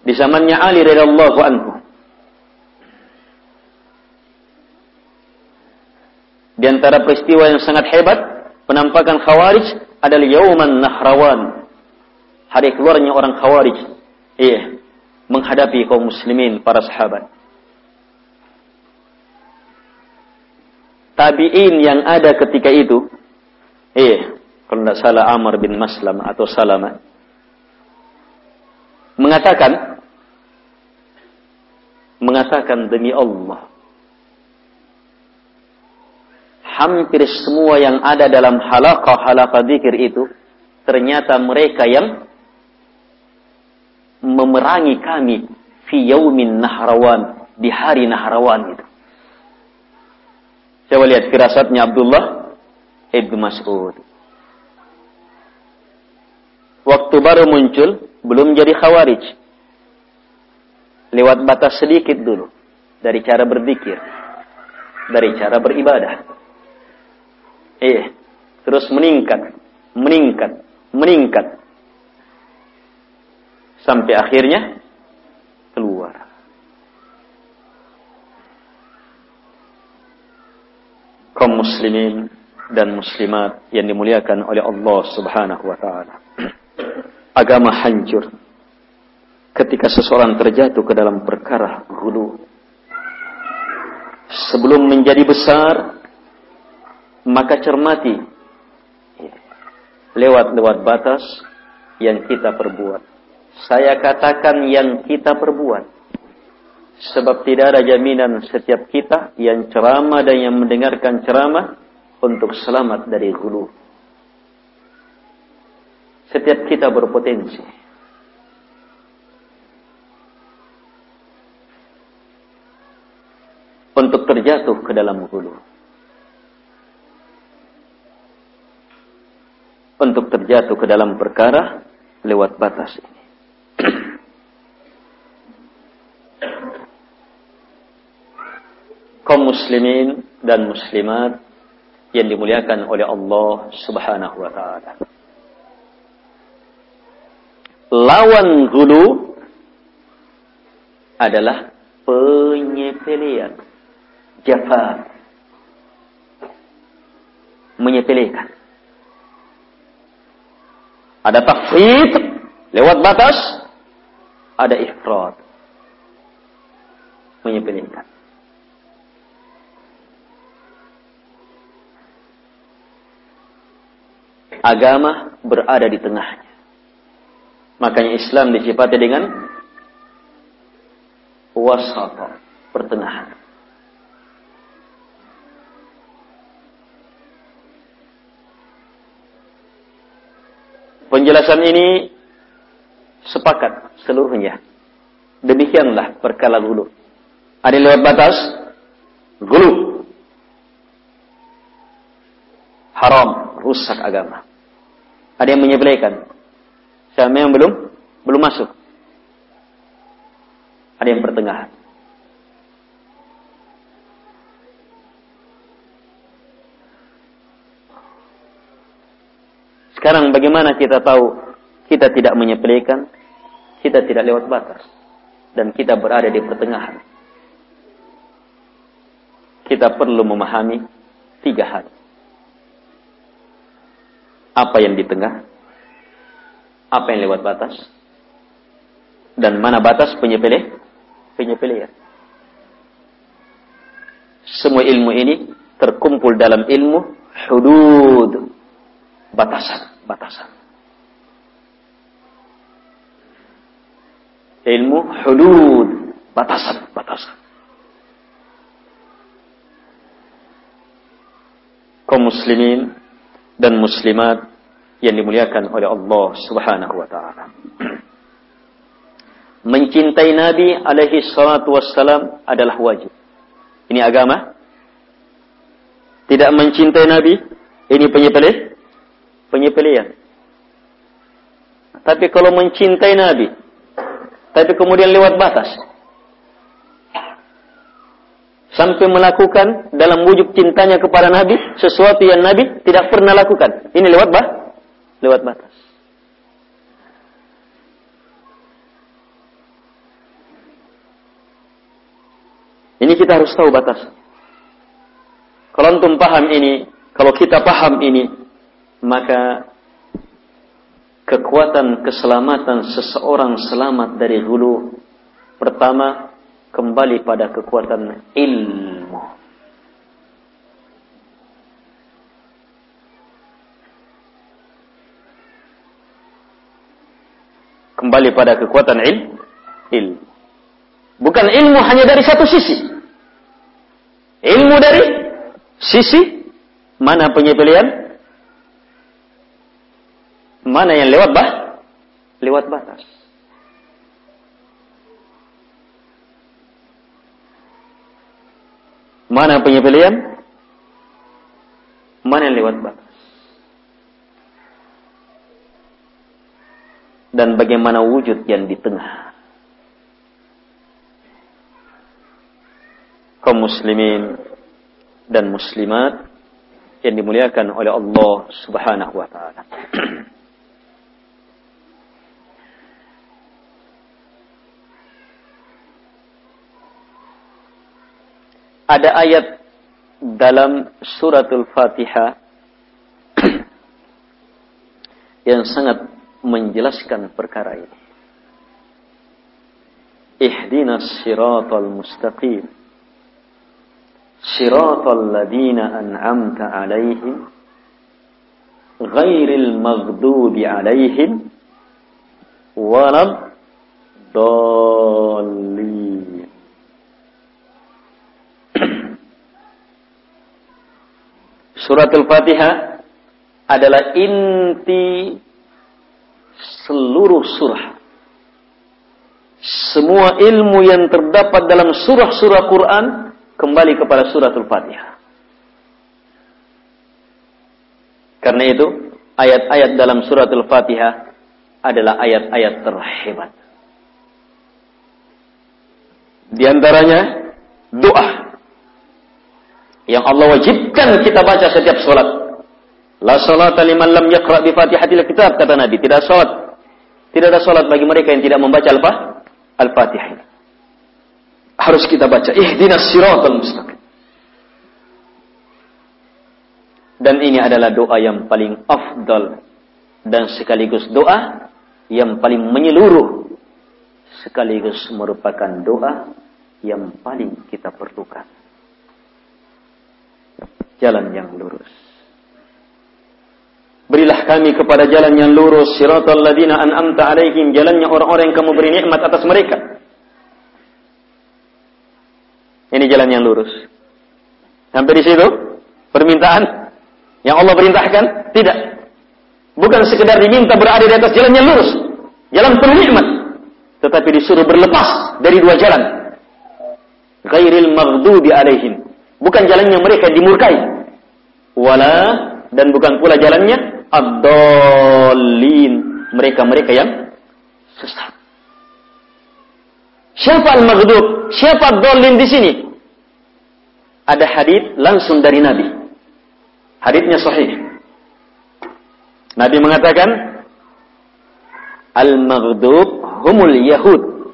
di zamannya Ali radhiyallahu anhu. Di antara peristiwa yang sangat hebat penampakan Khawarij adalah Yauman Nahrawan hari keluarnya orang khawarij iya menghadapi kaum muslimin para sahabat. Tabi'in yang ada ketika itu iya kalau tidak salah Amr bin Maslam atau Salama mengatakan mengatakan demi Allah hampir semua yang ada dalam halaqah-halaqah zikir itu ternyata mereka yang memerangi kami fi yaumin nahrawan di hari nahrawan itu. Coba lihat firasatnya Abdullah Ibn Mas'ud. Waktu baru muncul, belum jadi khawarij. Lewat batas sedikit dulu. Dari cara berzikir. Dari cara beribadah. Eh, terus meningkat. Meningkat. Meningkat sampai akhirnya keluar. Kaum muslimin dan muslimat yang dimuliakan oleh Allah Subhanahu wa taala. (clears throat) Agama hancur ketika seseorang terjatuh ke dalam perkara hulu. Sebelum menjadi besar, maka cermati lewat-lewat batas yang kita perbuat. Saya katakan yang kita perbuat. Sebab tidak ada jaminan setiap kita yang ceramah dan yang mendengarkan ceramah untuk selamat dari hulu. Setiap kita berpotensi. Untuk terjatuh ke dalam hulu. untuk terjatuh ke dalam perkara lewat batas ini. Kaum muslimin dan muslimat yang dimuliakan oleh Allah Subhanahu wa taala. Lawan gulu adalah penyepelean, jafa, menyepelekan. Ada tafrid lewat batas, ada ifrat menyepelekan. Agama berada di tengahnya. Makanya Islam disifati dengan wasata, pertengahan. Penjelasan ini sepakat seluruhnya. Demikianlah perkara gulu. Ada lewat batas, gulu. Haram, rusak agama. Ada yang menyebelahkan. Siapa yang belum? Belum masuk. Ada yang pertengahan. Sekarang bagaimana kita tahu kita tidak menyepelekan, kita tidak lewat batas, dan kita berada di pertengahan. Kita perlu memahami tiga hal. Apa yang di tengah, apa yang lewat batas, dan mana batas penyepeleh, penyepelehan. Semua ilmu ini terkumpul dalam ilmu hudud batasan-batasan. Ilmu hudud, batasan-batasan. kaum muslimin dan muslimat yang dimuliakan oleh Allah Subhanahu wa taala. (clears throat) Mencintai Nabi alaihi salatu wassalam adalah wajib. Ini agama. Tidak mencintai Nabi, ini penyepelih penyepelian. Tapi kalau mencintai Nabi, tapi kemudian lewat batas, sampai melakukan dalam wujud cintanya kepada Nabi sesuatu yang Nabi tidak pernah lakukan. Ini lewat bah, lewat batas. Ini kita harus tahu batas. Kalau antum paham ini, kalau kita paham ini, maka kekuatan keselamatan seseorang selamat dari hulu pertama kembali pada kekuatan ilmu kembali pada kekuatan il ilmu bukan ilmu hanya dari satu sisi ilmu dari sisi mana penyepelian Mana yang lewat bah? Lewat batas. Mana penyepelian? Mana yang lewat batas? Dan bagaimana wujud yang di tengah? kaum muslimin dan muslimat yang dimuliakan oleh Allah Subhanahu wa taala. (clears throat) ada ayat dalam suratul Fatihah (clears throat) yang sangat menjelaskan perkara ini. Ihdinas siratal mustaqim. Siratal ladina an'amta alaihim. Ghairil maghdubi alaihim. Walad dallin. (clears throat) Surat Al-Fatihah adalah inti seluruh surah. Semua ilmu yang terdapat dalam surah-surah Quran kembali kepada surat Al-Fatihah. Karena itu, ayat-ayat dalam surat Al-Fatihah adalah ayat-ayat terhebat. Di antaranya doa yang Allah wajibkan kita baca setiap sholat. La salata liman lam yaqra bi Fatihatil Kitab kata Nabi, tidak salat. Tidak ada salat bagi mereka yang tidak membaca Al-Fatihah. Harus kita baca ihdinas siratal mustaqim. Dan ini adalah doa yang paling afdal dan sekaligus doa yang paling menyeluruh sekaligus merupakan doa yang paling kita perlukan. Jalan yang lurus. Berilah kami kepada jalan yang lurus, siratal ladina an'amta alaihim, jalannya orang-orang yang kamu beri nikmat atas mereka. Ini jalan yang lurus. Sampai di situ permintaan yang Allah perintahkan? Tidak. Bukan sekedar diminta berada di atas jalan yang lurus. Jalan penuh nikmat. Tetapi disuruh berlepas dari dua jalan. Ghairil maghdubi alaihim. Bukan jalannya mereka dimurkai. Wala dan bukan pula jalannya ad Mereka-mereka yang sesat. Siapa al-maghdub? Siapa ad di sini? Ada hadis langsung dari Nabi. Hadisnya sahih. Nabi mengatakan, Al-maghdub humul yahud.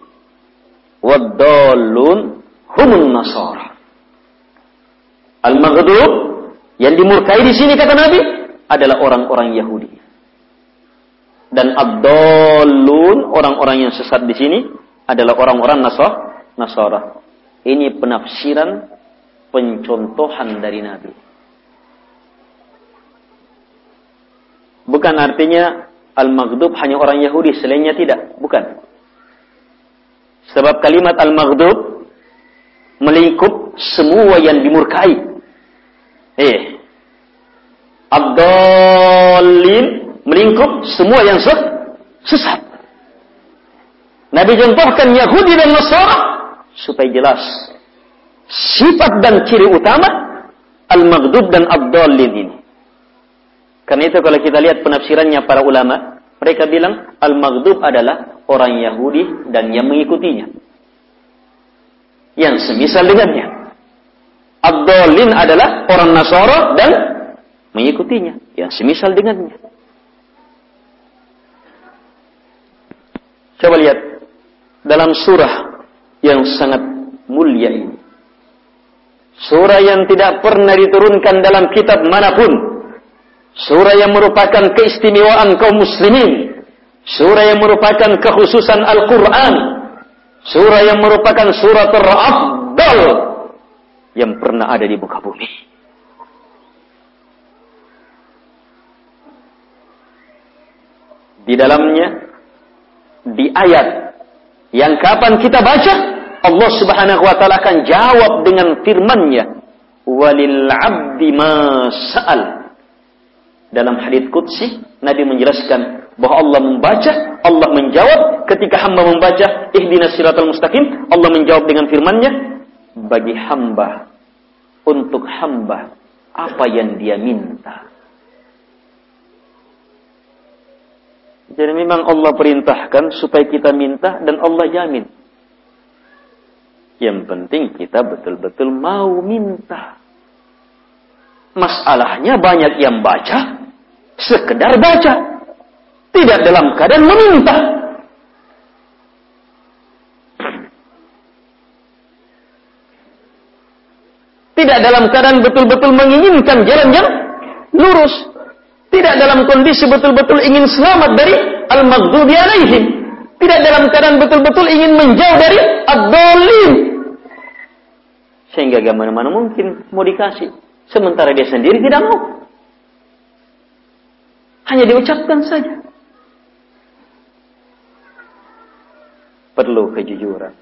Waddallun humul nasara. Al-maghdub yang dimurkai di sini kata Nabi adalah orang-orang Yahudi. Dan abdallun orang-orang yang sesat di sini adalah orang-orang Nasara. Ini penafsiran pencontohan dari Nabi. Bukan artinya al-maghdub hanya orang Yahudi, selainnya tidak. Bukan. Sebab kalimat al-maghdub melingkup semua yang dimurkai. Eh. Abdallin melingkup semua yang sesat. Nabi contohkan Yahudi dan Nasara supaya jelas sifat dan ciri utama al-maghdub dan abdallin ini. Karena itu kalau kita lihat penafsirannya para ulama, mereka bilang al-maghdub adalah orang Yahudi dan yang mengikutinya. Yang semisal dengannya. Abdolin adalah orang Nasara dan mengikutinya. Yang semisal dengannya. Coba lihat. Dalam surah yang sangat mulia ini. Surah yang tidak pernah diturunkan dalam kitab mana pun Surah yang merupakan keistimewaan kaum muslimin. Surah yang merupakan kekhususan Al-Quran. Surah yang merupakan surah terafdal yang pernah ada di muka bumi. Di dalamnya, di ayat yang kapan kita baca, Allah subhanahu wa ta'ala akan jawab dengan firmannya. Walil abdi sa'al dalam hadits qudsi Nabi menjelaskan bahwa Allah membaca, Allah menjawab ketika hamba membaca ihdinas siratal mustaqim, Allah menjawab dengan firman-Nya bagi hamba untuk hamba apa yang dia minta. Jadi memang Allah perintahkan supaya kita minta dan Allah jamin. Yang penting kita betul-betul mau minta. Masalahnya banyak yang baca, sekedar baca. Tidak dalam keadaan meminta. Tidak dalam keadaan betul-betul menginginkan jalan yang lurus. Tidak dalam kondisi betul-betul ingin selamat dari al-maghdubi alaihim. Tidak dalam keadaan betul-betul ingin menjauh dari ad-dolim. Sehingga gimana-mana mungkin mau dikasih. Sementara dia sendiri tidak mau. Hanya diucapkan saja. Perlu kejujuran.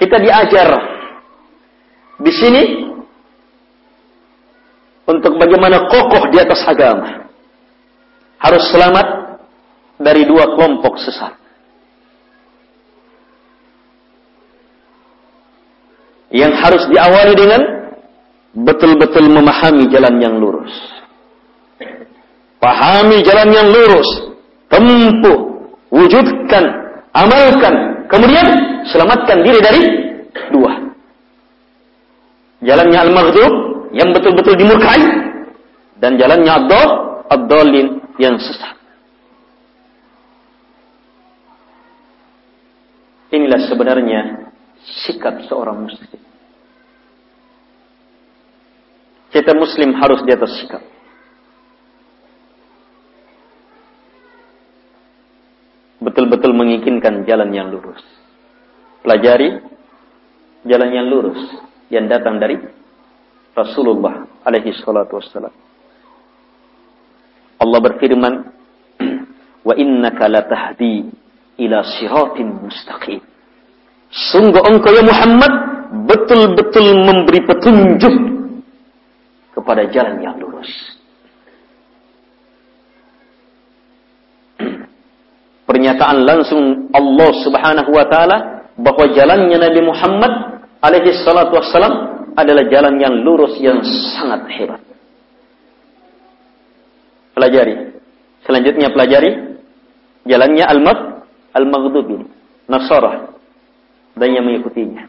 Kita diajar di sini untuk bagaimana kokoh di atas agama. Harus selamat dari dua kelompok sesat. Yang harus diawali dengan betul-betul memahami jalan yang lurus. Pahami jalan yang lurus, tempuh, wujudkan, amalkan, kemudian selamatkan diri dari dua. Jalannya al-maghdub yang betul-betul dimurkai dan jalannya ad-dall, ad-dallin yang sesat. Inilah sebenarnya sikap seorang muslim. Kita muslim harus di atas sikap. Betul-betul menginginkan jalan yang lurus. Pelajari jalan yang lurus yang datang dari Rasulullah alaihi salatu wassalam. Allah berfirman, (clears throat) "Wa innaka latahdi ila siratin mustaqim." Sungguh engkau ya Muhammad betul-betul memberi petunjuk kepada jalan yang lurus. (clears throat) Pernyataan langsung Allah Subhanahu wa taala bahwa jalannya Nabi Muhammad alaihi salatu wassalam adalah jalan yang lurus yang sangat hebat. Pelajari. Selanjutnya pelajari jalannya al-mag al-maghdubi, Nasara dan yang mengikutinya.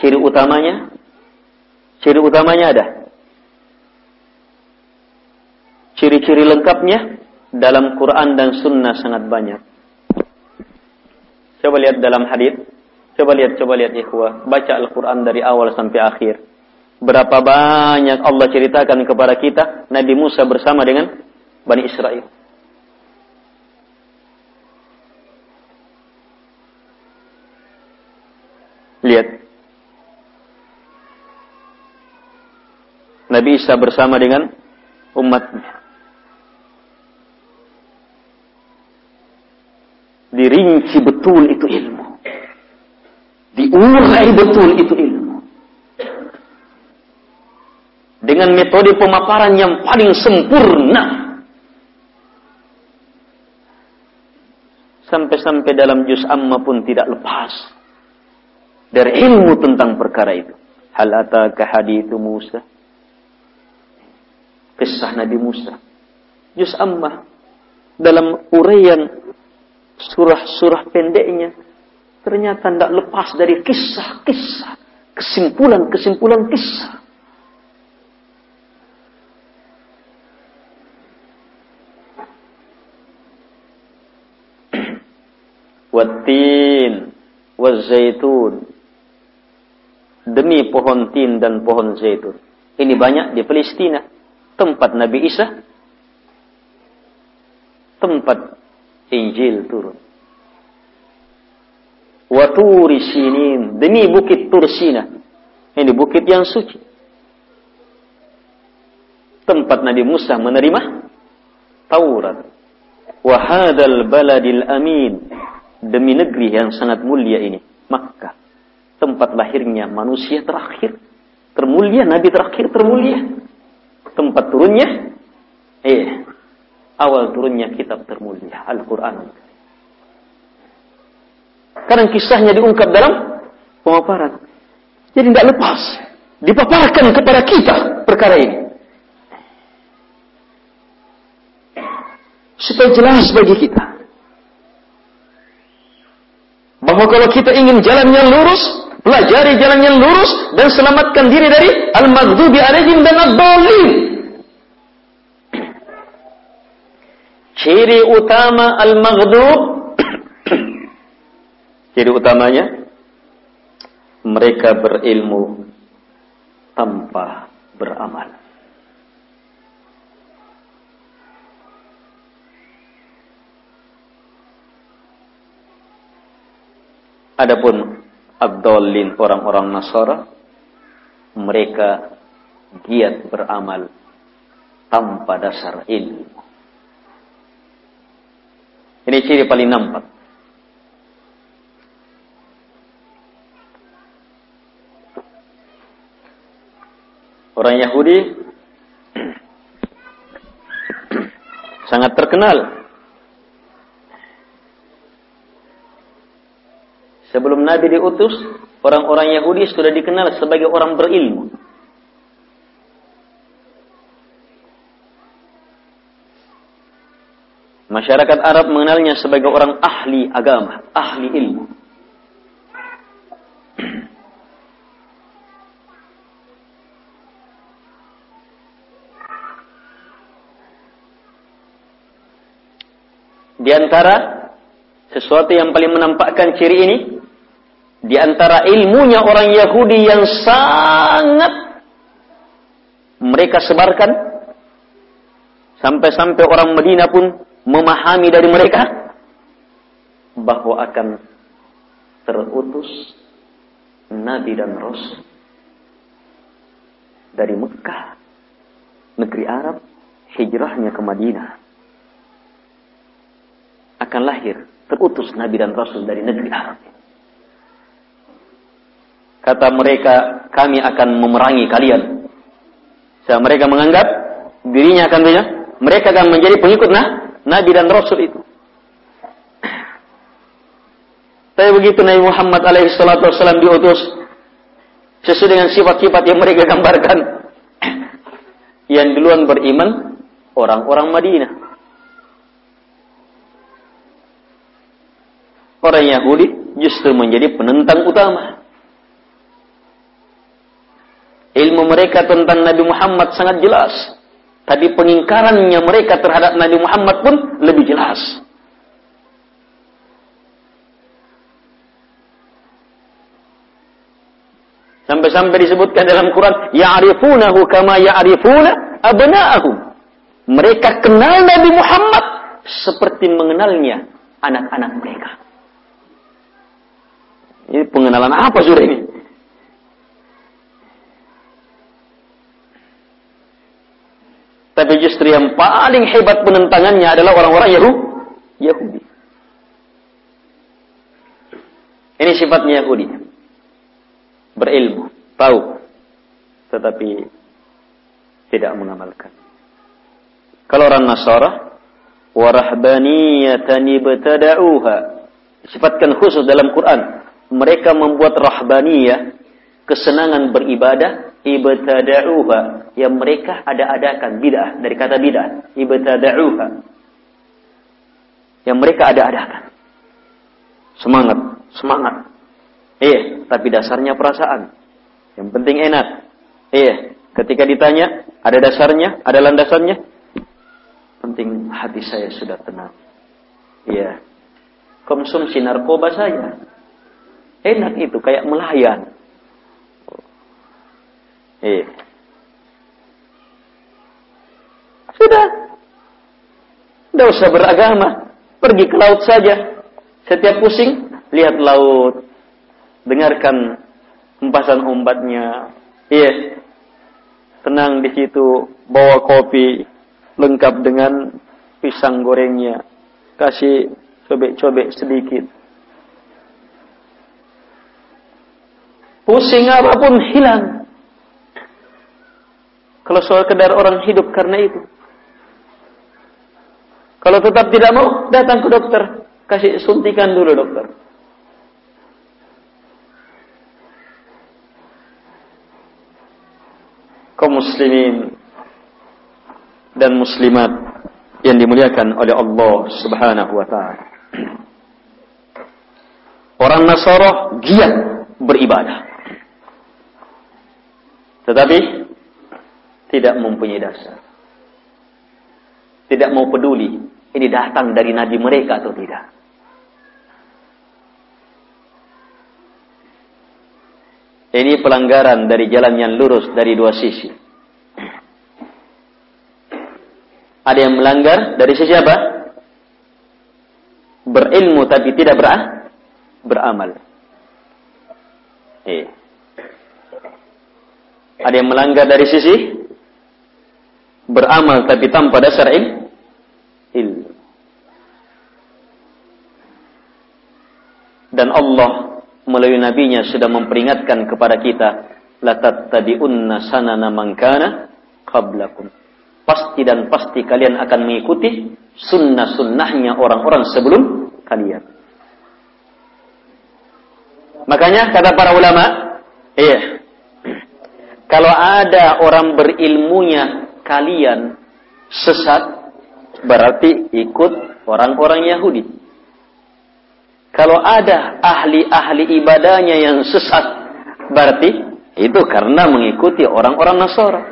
Ciri utamanya ciri utamanya ada Ciri-ciri lengkapnya dalam Quran dan Sunnah sangat banyak. Coba lihat dalam hadis. Coba lihat, coba lihat ikhwah. Baca Al-Quran dari awal sampai akhir. Berapa banyak Allah ceritakan kepada kita Nabi Musa bersama dengan Bani Israel. Lihat. Nabi Isa bersama dengan umatnya. dirinci betul itu ilmu. Diurai betul itu ilmu. Dengan metode pemaparan yang paling sempurna. Sampai-sampai dalam juz amma pun tidak lepas dari ilmu tentang perkara itu. Hal ataka hadithu Musa. Kisah Nabi Musa. Juz amma dalam uraian surah-surah pendeknya ternyata tidak lepas dari kisah-kisah, kesimpulan-kesimpulan kisah. (clears throat) Wattin wazaitun demi pohon tin dan pohon zaitun. Ini banyak di Palestina, tempat Nabi Isa, tempat Injil turun. Waturi sinin demi bukit Tursina. Ini bukit yang suci. Tempat Nabi Musa menerima Taurat. Wahadal baladil amin. Demi negeri yang sangat mulia ini. Makkah. Tempat lahirnya manusia terakhir. Termulia, Nabi terakhir termulia. Tempat turunnya. Eh, awal turunnya kitab termulia Al-Quran. Karena kisahnya diungkap dalam pemaparan. Jadi tidak lepas. Dipaparkan kepada kita perkara ini. Supaya jelas bagi kita. Bahwa kalau kita ingin jalan yang lurus, pelajari jalan yang lurus, dan selamatkan diri dari al-maghdubi alaihim dan ad-dhalin. Ciri utama al-maghdub Ciri utamanya mereka berilmu tanpa beramal. Adapun abdolin orang-orang Nasara mereka giat beramal tanpa dasar ilmu. Ini ciri paling nampak. orang Yahudi sangat terkenal. Sebelum Nabi diutus, orang-orang Yahudi sudah dikenal sebagai orang berilmu. Masyarakat Arab mengenalnya sebagai orang ahli agama, ahli ilmu. Di antara sesuatu yang paling menampakkan ciri ini, di antara ilmunya orang Yahudi yang sangat mereka sebarkan, sampai-sampai orang Medina pun memahami dari mereka bahwa akan terutus Nabi dan Rasul dari Mekah, negeri Arab, hijrahnya ke Madinah. Akan lahir, terutus Nabi dan Rasul dari negeri Arab. Kata mereka, kami akan memerangi kalian. Saya mereka menganggap dirinya akan mereka akan menjadi pengikut nah, Nabi dan Rasul itu. (clears throat) Tapi begitu Nabi Muhammad alaihi salatu wasallam diutus sesuai dengan sifat-sifat yang mereka gambarkan. (clears throat) Yang duluan beriman orang-orang Madinah. Orang Yahudi justru menjadi penentang utama. Ilmu mereka tentang Nabi Muhammad sangat jelas. Tapi pengingkarannya mereka terhadap Nabi Muhammad pun lebih jelas. Sampai-sampai disebutkan dalam Quran, ya'rifunahu kama ya'rifuna abna'ahum. Mereka kenal Nabi Muhammad seperti mengenalnya anak-anak mereka. Ini pengenalan apa sudah ini? Tapi justru yang paling hebat penentangannya adalah orang-orang Yahudi. Ini sifatnya Yahudi. Berilmu, tahu, tetapi tidak mengamalkan. Kalau orang Nasara, warahbaniyatan ibtada'uha. Sifatkan khusus dalam Quran. Mereka membuat rahbaniyah, kesenangan beribadah, ibtada'uha. Yang mereka ada-adakan bid'ah dari kata bid'ah ibtada'uha. Yang mereka ada-adakan. Semangat semangat. Iya tapi dasarnya perasaan. Yang penting enak. Iya ketika ditanya ada dasarnya ada landasannya? Penting hati saya sudah tenang. Iya. Konsumsi narkoba saya enak itu kayak melayan Iya. Sudah. Tidak usah beragama. Pergi ke laut saja. Setiap pusing, lihat laut. Dengarkan hempasan ombaknya. Iya. Tenang di situ. Bawa kopi. Lengkap dengan pisang gorengnya. Kasih cobek-cobek sedikit. Pusing apa pun hilang. Kalau soal kedar orang hidup karena itu. Kalau tetap tidak mau, datang ke dokter. Kasih suntikan dulu dokter. kaum muslimin dan muslimat yang dimuliakan oleh Allah Subhanahu wa taala. Orang Nasara giat beribadah. Tetapi tidak mempunyai dasar. Tidak mau peduli ini datang dari nabi mereka atau tidak. Ini pelanggaran dari jalan yang lurus dari dua sisi. Ada yang melanggar dari sisi apa? Berilmu tapi tidak beramal. Eh. Ada yang melanggar dari sisi beramal tapi tanpa dasar ilmu. Dan Allah melalui nabinya sudah memperingatkan kepada kita la tattabi'unna sanana man kana qablakum. Pasti dan pasti kalian akan mengikuti sunnah-sunnahnya orang-orang sebelum kalian. Makanya kata para ulama, iya, kalau ada orang berilmunya kalian sesat berarti ikut orang-orang Yahudi. Kalau ada ahli-ahli ibadahnya yang sesat, berarti itu karena mengikuti orang-orang Nasara.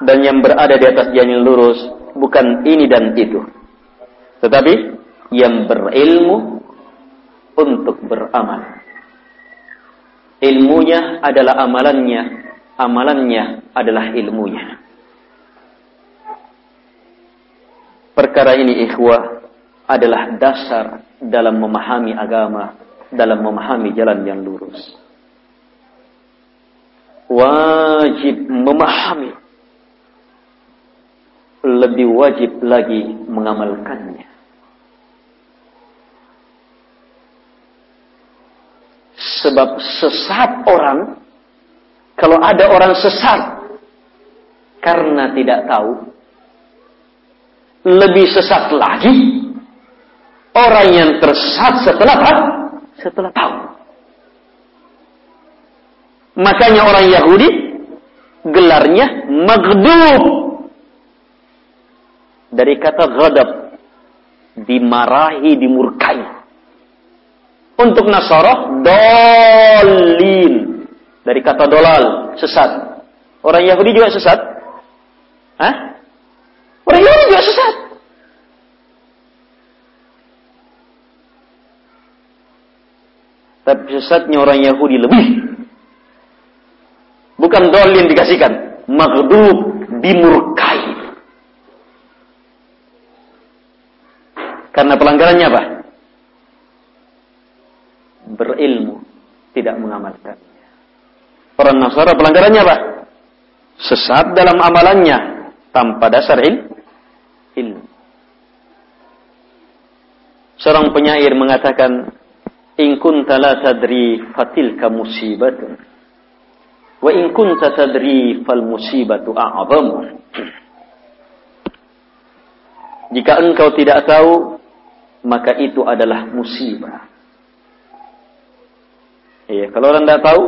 Dan yang berada di atas jalan lurus bukan ini dan itu. Tetapi yang berilmu untuk beramal. Ilmunya adalah amalannya, amalannya adalah ilmunya. Perkara ini ikhwah adalah dasar dalam memahami agama, dalam memahami jalan yang lurus. Wajib memahami, lebih wajib lagi mengamalkannya. Sebab sesat orang, kalau ada orang sesat karena tidak tahu, lebih sesat lagi orang yang tersesat setelah setelah tahu. Makanya orang Yahudi gelarnya maghdub. Dari kata ghadab dimarahi dimurkai untuk Nasara, dolin. Dari kata dolal, sesat. Orang Yahudi juga sesat. Hah? Orang Yahudi juga sesat. Tapi sesatnya orang Yahudi lebih. Bukan dolin dikasihkan. Maghdub dimurkai. Karena pelanggarannya apa? Berilmu, tidak mengamalkan. Orang Nasara pelanggarannya apa? Sesat dalam amalannya tanpa dasar il ilmu. Seorang penyair mengatakan, "In kunta la tadri fatilka musibatun, wa in kunta tadri fal musibatu a'zamu." Jika engkau tidak tahu, maka itu adalah musibah. Iya, kalau orang tidak tahu,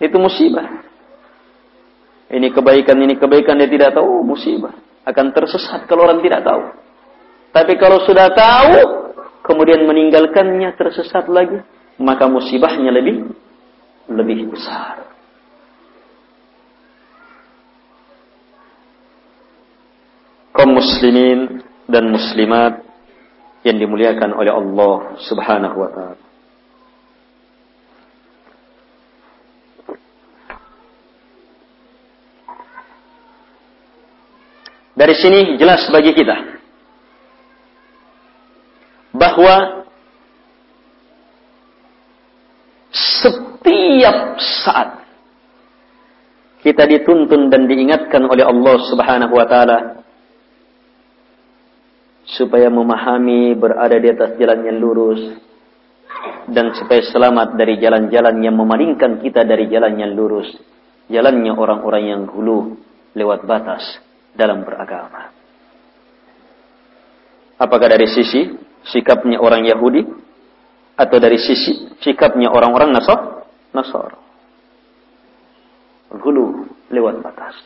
itu musibah. Ini kebaikan, ini kebaikan dia tidak tahu, musibah. Akan tersesat kalau orang tidak tahu. Tapi kalau sudah tahu, kemudian meninggalkannya tersesat lagi, maka musibahnya lebih lebih besar. kaum muslimin dan muslimat yang dimuliakan oleh Allah Subhanahu wa taala. Dari sini jelas bagi kita bahwa setiap saat kita dituntun dan diingatkan oleh Allah Subhanahu wa taala supaya memahami berada di atas jalan yang lurus dan supaya selamat dari jalan-jalan yang memalingkan kita dari jalan yang lurus jalannya orang-orang yang hulu lewat batas dalam beragama. Apakah dari sisi sikapnya orang Yahudi atau dari sisi sikapnya orang-orang Nasor? Nasor. Gulu lewat batas.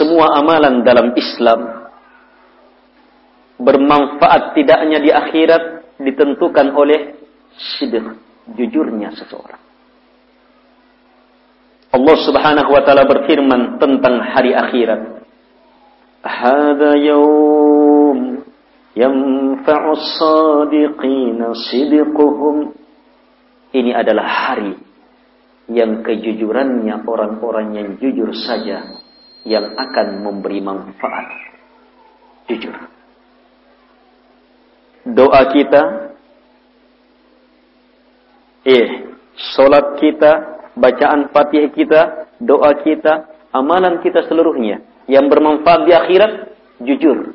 Semua amalan dalam Islam bermanfaat tidaknya di akhirat ditentukan oleh sidq jujurnya seseorang. Allah Subhanahu wa taala berfirman tentang hari akhirat. Hada yawm yanfa'u as-sadiqina sidquhum. Ini adalah hari yang kejujurannya orang-orang yang jujur saja yang akan memberi manfaat. Jujur. Doa kita Eh, solat kita, bacaan fatih kita, doa kita, amalan kita seluruhnya yang bermanfaat di akhirat, jujur.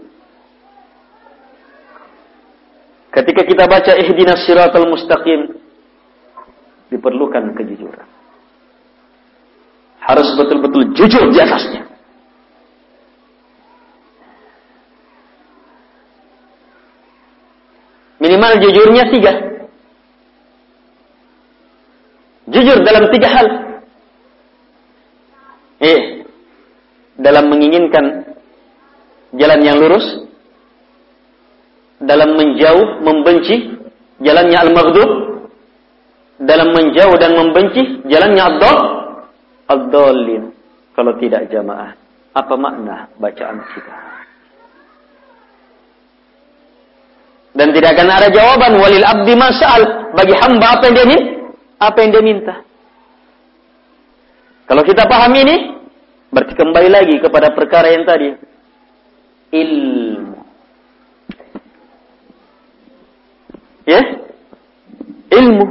Ketika kita baca ihdinas siratal mustaqim, diperlukan kejujuran. Harus betul-betul jujur di atasnya. Minimal jujurnya tiga. Jujur dalam tiga hal. Eh, dalam menginginkan jalan yang lurus, dalam menjauh, membenci jalannya al-maghdub, dalam menjauh dan membenci jalannya ad-dallin. Kalau tidak jamaah, apa makna bacaan kita? Dan tidak akan ada jawaban walil abdi masal bagi hamba apa yang dia minta, apa yang dia minta. Kalau kita paham ini, berarti kembali lagi kepada perkara yang tadi. Ilmu. Ya? Ilmu.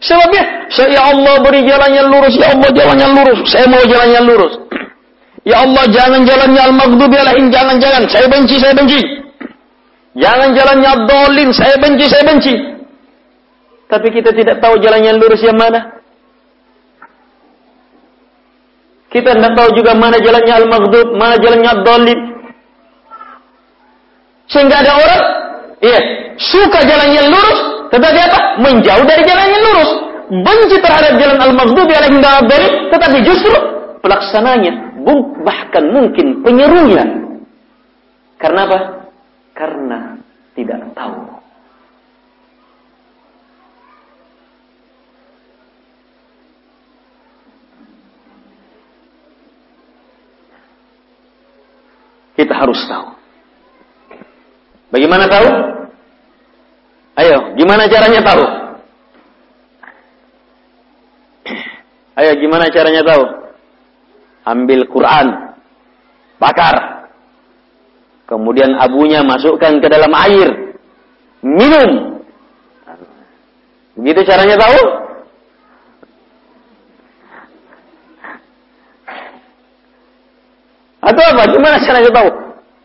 Sebabnya, saya ya Allah beri jalan yang lurus, ya Allah jalan yang lurus, saya mau jalan yang lurus. Ya Allah jangan jalannya al-maghdubi alaihim, jangan-jangan, saya benci, saya benci. Jangan jalannya dolin, saya benci, saya benci. Tapi kita tidak tahu jalan yang lurus yang mana. Kita tidak tahu juga mana jalannya al-maghdub, mana jalannya ad-dolin. Sehingga ada orang, iya, suka jalan yang lurus, tetapi apa? Menjauh dari jalan yang lurus. Benci terhadap jalan al-maghdub alaihim ad-dolin, tetapi justru pelaksananya, bahkan mungkin penyerunya. Karena apa? karena tidak tahu. Kita harus tahu. Bagaimana tahu? Ayo, gimana caranya tahu? Ayo, gimana caranya tahu? Ambil Quran, bakar, Kemudian abunya masukkan ke dalam air. Minum. Begitu caranya tahu? Atau apa? Gimana caranya tahu?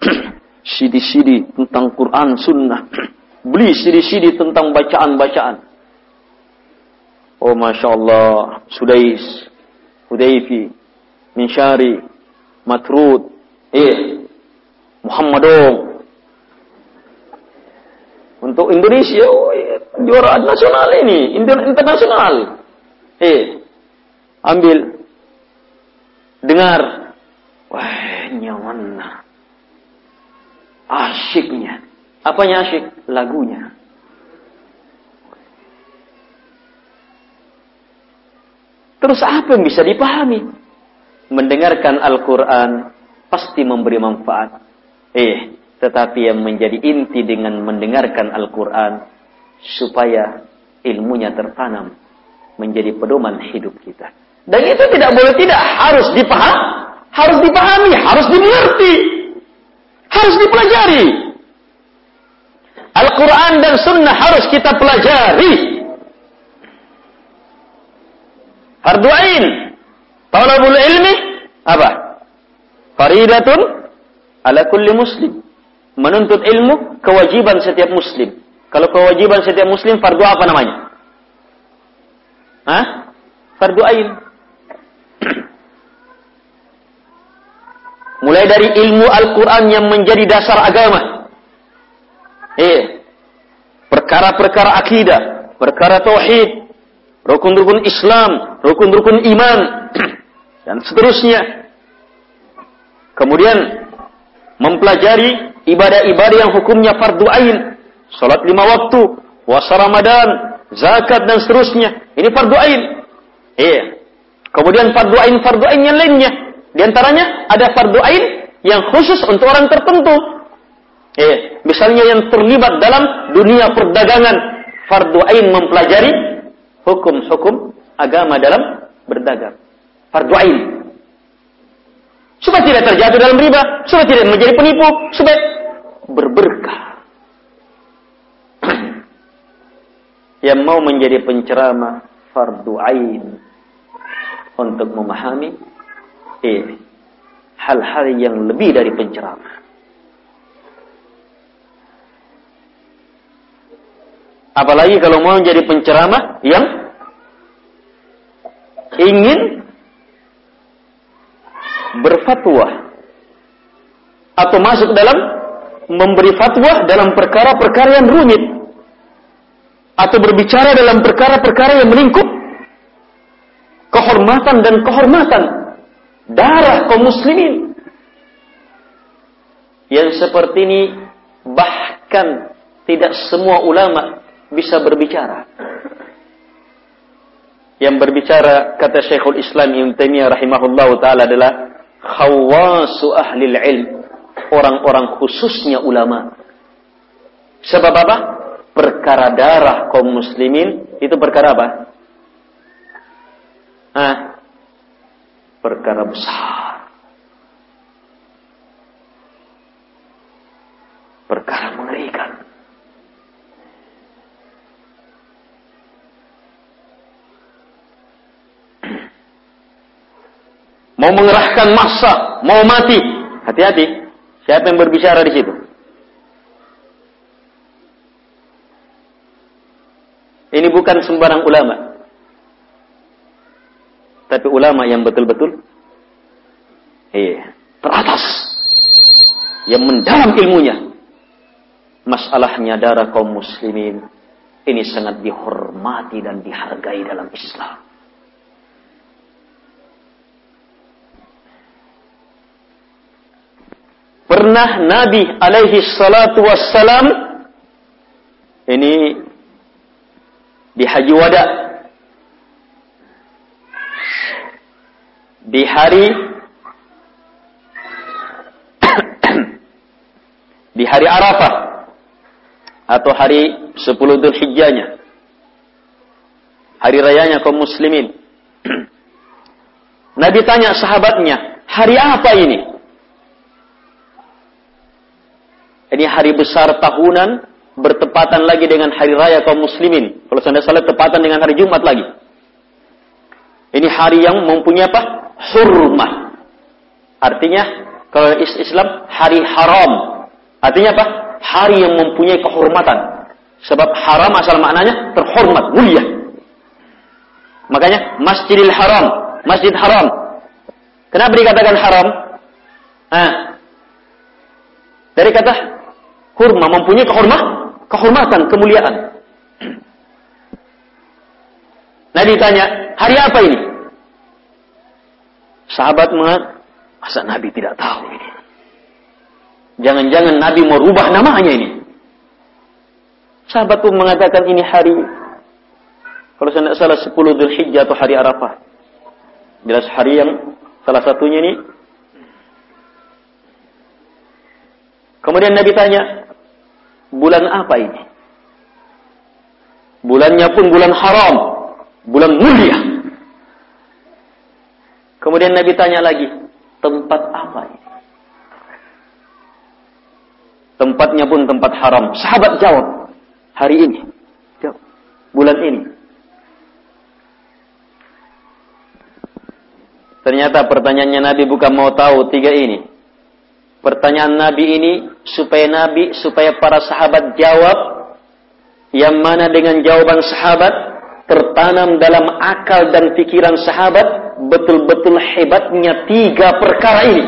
(clears throat) Sidi-sidi tentang Quran Sunnah. (clears throat) Beli sidi-sidi tentang bacaan-bacaan. Oh Masya Allah. Sudais. Hudayfi. Minshari. Matrud. Eh. Muhammadong. Untuk Indonesia, oh, ya, juara nasional ini, internasional. Eh, ambil, dengar, wah nyaman, asyiknya. Apanya asyik? Lagunya. Terus apa yang bisa dipahami? Mendengarkan Al-Quran pasti memberi manfaat. Eh, tetapi yang menjadi inti dengan mendengarkan Al-Quran supaya ilmunya tertanam menjadi pedoman hidup kita. Dan itu tidak boleh tidak harus dipaham, harus dipahami, harus dimengerti, harus dipelajari. Al-Quran dan Sunnah harus kita pelajari. Fardu ain. Talabul ilmi apa? Faridatun ala kulli muslim. Menuntut ilmu kewajiban setiap muslim. Kalau kewajiban setiap muslim fardu apa namanya? Hah? Fardu ain. Mulai dari ilmu Al-Quran yang menjadi dasar agama. Eh, perkara-perkara akidah, perkara tauhid, rukun-rukun Islam, rukun-rukun iman, (clears throat) dan seterusnya. Kemudian mempelajari ibadah-ibadah yang hukumnya fardu ain, salat lima waktu, puasa Ramadan, zakat dan seterusnya. Ini fardu ain. Iya. Kemudian fardu ain fardu ain yang lainnya. Di antaranya ada fardu ain yang khusus untuk orang tertentu. Iya. Misalnya yang terlibat dalam dunia perdagangan, fardu ain mempelajari hukum-hukum agama dalam berdagang. Fardu ain supaya tidak terjatuh dalam riba, supaya tidak menjadi penipu, supaya berberkah. (clears throat) Yang mau menjadi penceramah fardu ain untuk memahami hal-hal yang lebih dari penceramah. Apalagi kalau mau menjadi penceramah yang ingin berfatwa atau masuk dalam memberi fatwa dalam perkara-perkara yang rumit atau berbicara dalam perkara-perkara yang melingkup kehormatan dan kehormatan darah kaum muslimin. Yang seperti ini bahkan tidak semua ulama bisa berbicara. Yang berbicara kata Syekhul Islam Ibn Taimiyah rahimahullah taala adalah khawasu ahli ilm, orang-orang khususnya ulama. Sebab apa? Perkara darah kaum muslimin itu perkara apa? Ah, perkara besar. Perkara mengerikan. (clears throat) Mau mengerahkan massa, mau mati. Hati-hati. Siapa yang berbicara di situ? Ini bukan sembarang ulama. Tapi ulama yang betul-betul eh, teratas. Yang mendalam ilmunya. Masalahnya darah kaum muslimin ini sangat dihormati dan dihargai dalam Islam. Pernah Nabi alaihi salatu wassalam ini di Haji Wada di hari (coughs) di hari Arafah atau hari 10 Dzulhijjahnya. Hari rayanya kaum muslimin. (coughs) Nabi tanya sahabatnya, hari apa ini? Ini hari besar tahunan bertepatan lagi dengan hari raya kaum muslimin. Kalau saya salah tepatan dengan hari Jumat lagi. Ini hari yang mempunyai apa? Hurmah. Artinya kalau Islam hari haram. Artinya apa? hari yang mempunyai kehormatan. Sebab haram asal maknanya terhormat, mulia. Makanya Masjidil Haram, Masjid Haram. Kenapa dikatakan haram? Dari kata hurma mempunyai kehormat, kehormatan, kemuliaan. Nabi tanya, hari apa ini? Sahabat mengatakan, masa Nabi tidak tahu ini? Jangan-jangan Nabi mau rubah namanya ini. Sahabat pun mengatakan ini hari kalau saya tidak salah 10 Dhul Hijjah atau hari Arafah. Jelas hari yang salah satunya ini. Kemudian Nabi tanya, bulan apa ini? Bulannya pun bulan haram, bulan mulia. Kemudian Nabi tanya lagi, tempat apa ini? Tempatnya pun tempat haram. Sahabat jawab, hari ini. Bulan ini. Ternyata pertanyaannya Nabi bukan mau tahu tiga ini. Pertanyaan Nabi ini supaya Nabi, supaya para sahabat jawab yang mana dengan jawaban sahabat tertanam dalam akal dan pikiran sahabat betul-betul hebatnya tiga perkara ini.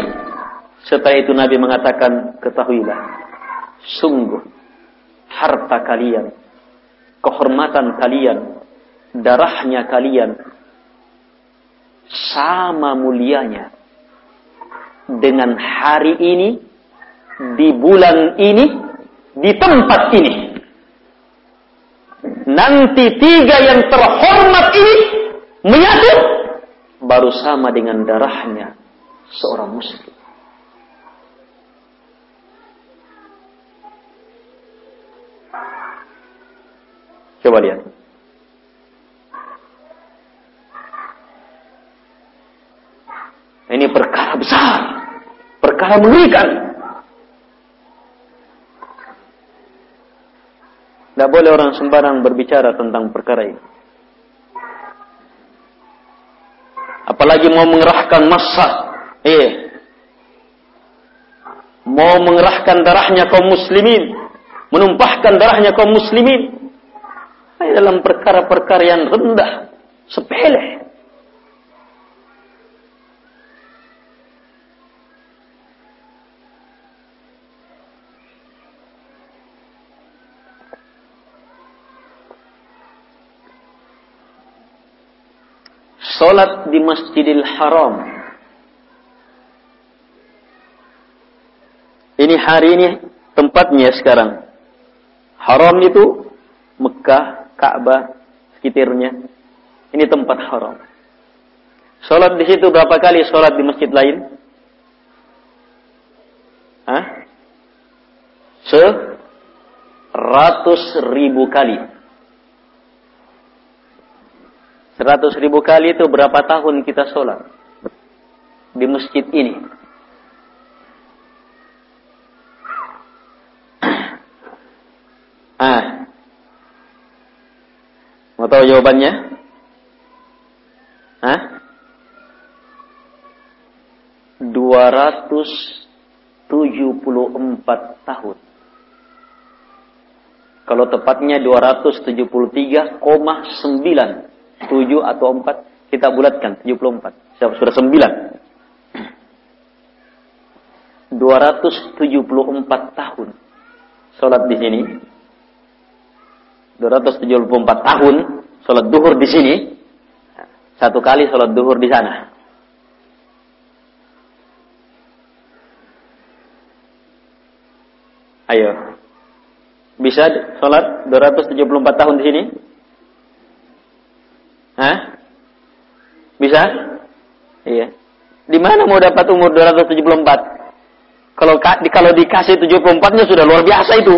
Setelah itu Nabi mengatakan, ketahuilah Sungguh harta kalian, kehormatan kalian, darahnya kalian sama mulianya dengan hari ini, di bulan ini, di tempat ini. Nanti tiga yang terhormat ini menyatu baru sama dengan darahnya seorang muslim. Coba lihat. Ini perkara besar. Perkara mengerikan. Tidak boleh orang sembarang berbicara tentang perkara ini. Apalagi mau mengerahkan massa. Eh. Mau mengerahkan darahnya kaum muslimin. Menumpahkan darahnya kaum muslimin dalam perkara-perkara yang rendah, sepele. Salat di Masjidil Haram. Ini hari ini tempatnya sekarang. Haram itu Mekah, Ka'bah, sekitarnya. Ini tempat haram. Salat di situ berapa kali salat di masjid lain? Hah? Seratus ribu kali. Seratus ribu kali itu berapa tahun kita sholat? Di masjid ini. (clears throat) Ah. Mau tahu jawabannya? Hah? 274 tahun. Kalau tepatnya 273,9. 7 atau 4. Kita bulatkan 74. Siapa sudah 9. 274 tahun. Sholat di sini. 274 tahun. Sholat duhur di sini satu kali sholat duhur di sana. Ayo. Bisa sholat 274 tahun di sini? Hah? Bisa? Iya. Di mana mau dapat umur 274? Kalau kalau dikasih 74-nya sudah luar biasa itu.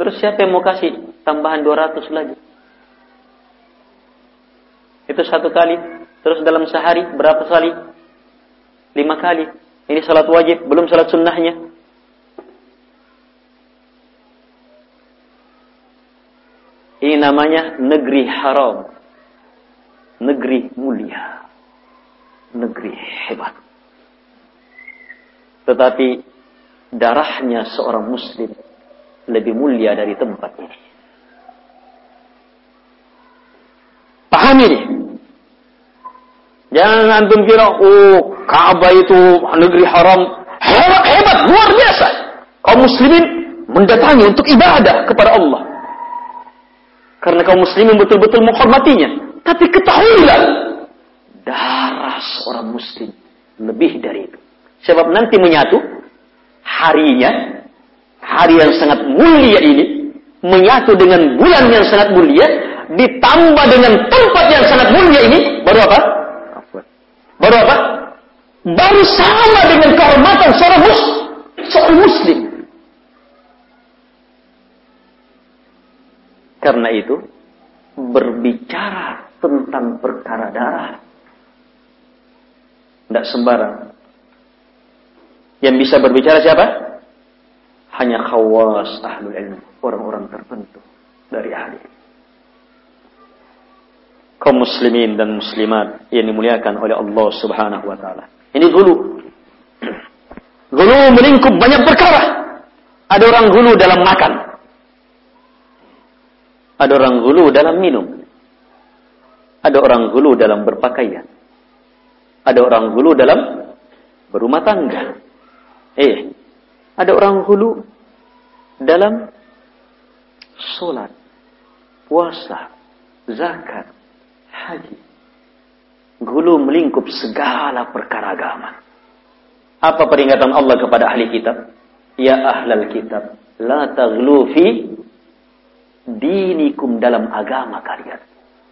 Terus siapa yang mau kasih tambahan 200 lagi? Itu satu kali. Terus dalam sehari berapa kali? Lima kali. Ini salat wajib, belum salat sunnahnya. Ini namanya negeri haram. Negeri mulia. Negeri hebat. Tetapi darahnya seorang muslim lebih mulia dari tempat ini. Paham ini? Jangan antum kira, oh Ka'bah itu negeri haram. Hebat, hebat, luar biasa. Kaum muslimin mendatangi untuk ibadah kepada Allah. Karena kaum muslimin betul-betul menghormatinya. Tapi ketahuilah, darah seorang muslim lebih dari itu. Sebab nanti menyatu, harinya hari yang sangat mulia ini menyatu dengan bulan yang sangat mulia ditambah dengan tempat yang sangat mulia ini baru apa? Baru apa? Baru sama dengan kehormatan seorang mus seorang muslim. Karena itu berbicara tentang perkara darah tidak sembarang. Yang bisa berbicara siapa? hanya khawas ahlul ilmu, orang-orang tertentu dari ahli. Kaum muslimin dan muslimat yang dimuliakan oleh Allah Subhanahu wa taala. Ini gulu. Gulu melingkup banyak perkara. Ada orang gulu dalam makan. Ada orang gulu dalam minum. Ada orang gulu dalam berpakaian. Ada orang gulu dalam berumah tangga. Eh, ada orang hulu dalam solat, puasa, zakat, haji. Hulu melingkup segala perkara agama. Apa peringatan Allah kepada ahli kitab? Ya ahlal kitab, la taghlu fi dinikum dalam agama kalian.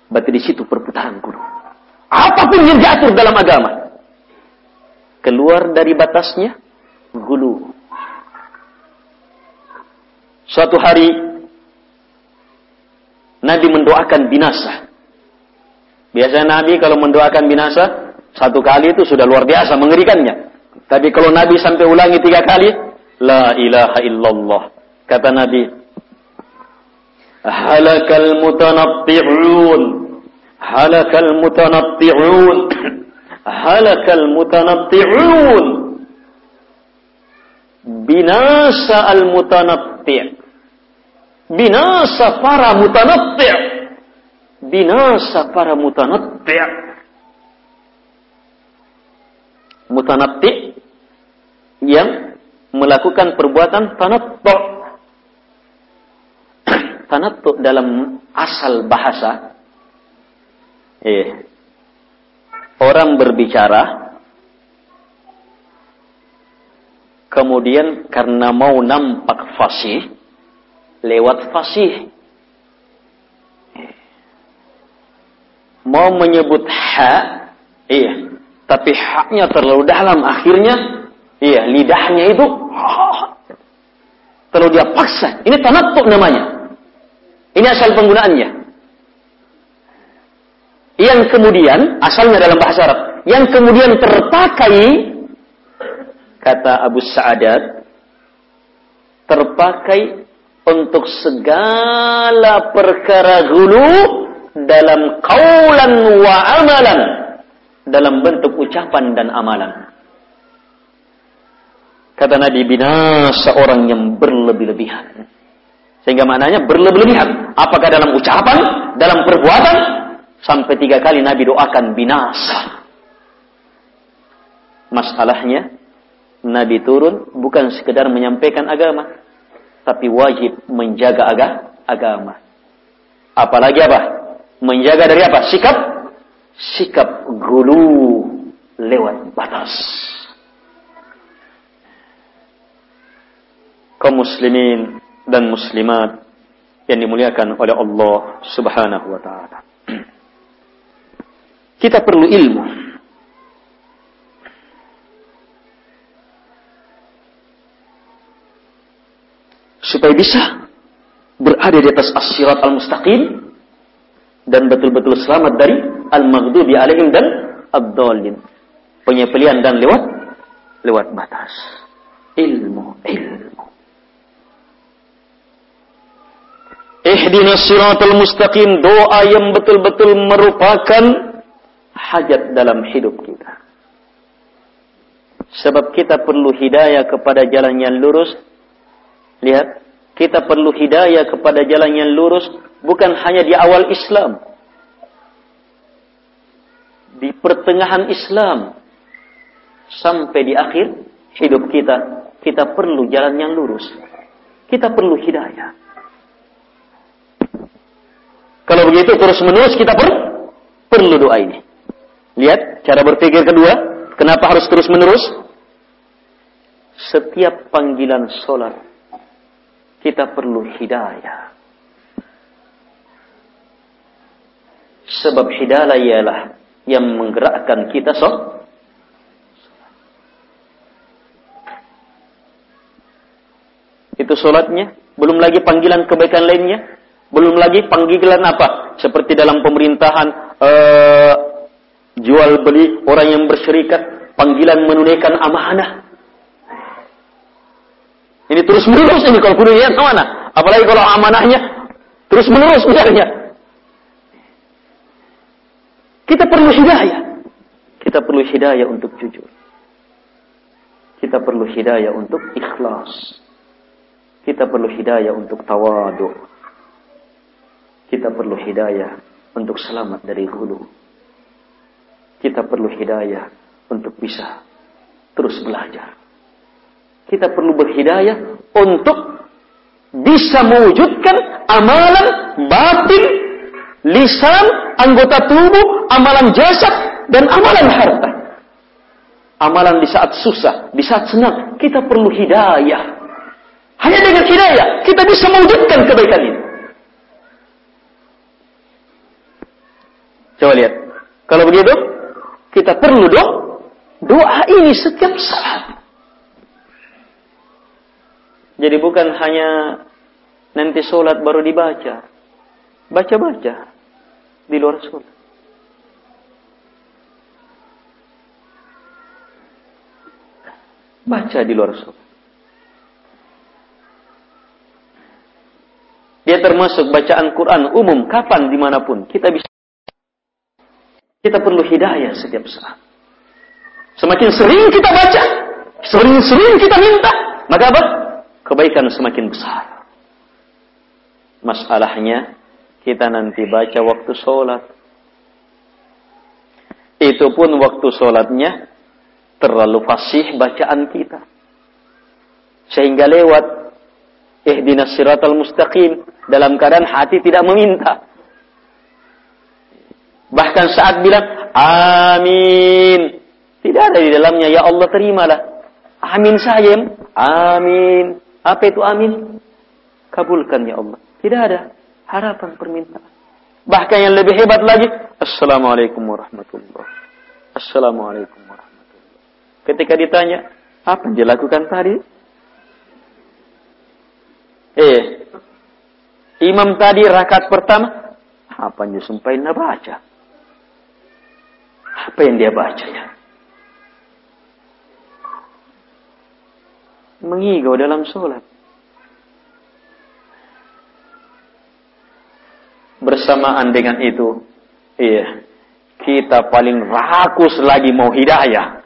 Berarti di situ perputaran gulu. Apa pun yang diatur dalam agama. Keluar dari batasnya, gulu. Suatu hari Nabi mendoakan binasa. Biasanya Nabi kalau mendoakan binasa satu kali itu sudah luar biasa mengerikannya. Tapi kalau Nabi sampai ulangi tiga kali, La ilaha illallah. Kata Nabi, Halakal mutanatti'un. Halakal mutanatti'un. Halakal mutanatti'un. Binasa al-mutanatti' binasa para mutanatti' binasa para mutanatti' mutanatti' yang melakukan perbuatan tanattu' tanattu dalam asal bahasa eh orang berbicara kemudian karena mau nampak fasih lewat fasih. Mau menyebut ha iya tapi haknya terlalu dalam akhirnya iya lidahnya itu (laughs) terlalu dia paksa. Ini tanattu namanya ini asal penggunaannya. Yang kemudian asalnya dalam bahasa Arab yang kemudian terpakai kata Abu Sa'adat terpakai untuk segala perkara gulu dalam kaulan wa amalan dalam bentuk ucapan dan amalan. Kata Nabi binasa orang yang berlebih-lebihan sehingga maknanya berlebih-lebihan apakah dalam ucapan dalam perbuatan sampai tiga kali Nabi doakan binasa masalahnya Nabi turun bukan sekedar menyampaikan agama, tapi wajib menjaga aga, agama. Apalagi apa? Menjaga dari apa? Sikap sikap gulu lewat batas. Kaum muslimin dan muslimat yang dimuliakan oleh Allah Subhanahu wa taala. (clears throat) Kita perlu ilmu supaya bisa berada di atas as-sirat al-mustaqim dan betul-betul selamat dari al-maghdubi alaihim dan ad-dallin. Penyepelian dan lewat lewat batas. Ilmu, ilmu. Ihdinas siratal mustaqim doa yang betul-betul merupakan hajat dalam hidup kita. Sebab kita perlu hidayah kepada jalan yang lurus Lihat, kita perlu hidayah kepada jalan yang lurus bukan hanya di awal Islam. Di pertengahan Islam sampai di akhir hidup kita, kita perlu jalan yang lurus. Kita perlu hidayah. Kalau begitu terus menerus kita perlu perlu doa ini. Lihat cara berpikir kedua, kenapa harus terus menerus? Setiap panggilan sholat kita perlu hidayah. Sebab hidayah ialah yang menggerakkan kita so. Itu solatnya. Belum lagi panggilan kebaikan lainnya. Belum lagi panggilan apa? Seperti dalam pemerintahan uh, jual beli orang yang bersyarikat. Panggilan menunaikan amanah. Ini terus menerus ini kalau kudunya mana? Apalagi kalau amanahnya terus menerus misalnya. Kita perlu hidayah. Kita perlu hidayah untuk jujur. Kita perlu hidayah untuk ikhlas. Kita perlu hidayah untuk tawadu. Kita perlu hidayah untuk selamat dari hulu. Kita perlu hidayah untuk bisa terus belajar kita perlu berhidayah untuk bisa mewujudkan amalan batin, lisan, anggota tubuh, amalan jasad, dan amalan harta. Amalan di saat susah, di saat senang, kita perlu hidayah. Hanya dengan hidayah, kita bisa mewujudkan kebaikan ini. Coba lihat. Kalau begitu, kita perlu doa, doa ini setiap saat. Jadi bukan hanya nanti sholat baru dibaca. Baca-baca di luar sholat. Baca di luar sholat. Dia termasuk bacaan Quran umum kapan di mana pun kita bisa kita perlu hidayah setiap saat. Semakin sering kita baca, sering-sering kita minta, maka apa? kebaikan semakin besar. Masalahnya kita nanti baca waktu sholat. Itu pun waktu sholatnya terlalu fasih bacaan kita. Sehingga lewat ihdinas siratal mustaqim dalam keadaan hati tidak meminta. Bahkan saat bilang amin, tidak ada di dalamnya ya Allah terimalah. Amin saja. Amin. Apa itu amin? Kabulkan ya Allah. Tidak ada harapan permintaan. Bahkan yang lebih hebat lagi, Assalamualaikum warahmatullahi Assalamualaikum warahmatullahi Ketika ditanya, apa yang dilakukan tadi? Eh, imam tadi rakaat pertama, apa yang disumpahin baca? Apa yang dia baca ya? Mengigau dalam sholat. Bersamaan dengan itu, iya, kita paling rakus lagi mau hidayah.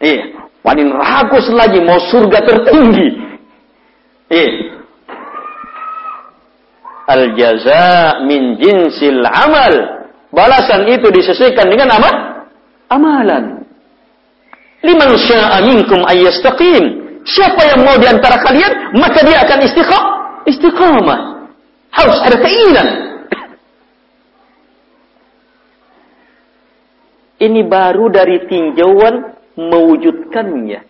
Iya, paling rakus lagi mau surga tertinggi. Iya. Al jaza min jinsil amal. Balasan itu disesuaikan dengan apa? Amalan. Liman sya'a minkum ayyastaqim. Siapa yang mau di antara kalian, maka dia akan istiqamah. Istiqamah. Harus ada keinginan. Ini baru dari tinjauan mewujudkannya.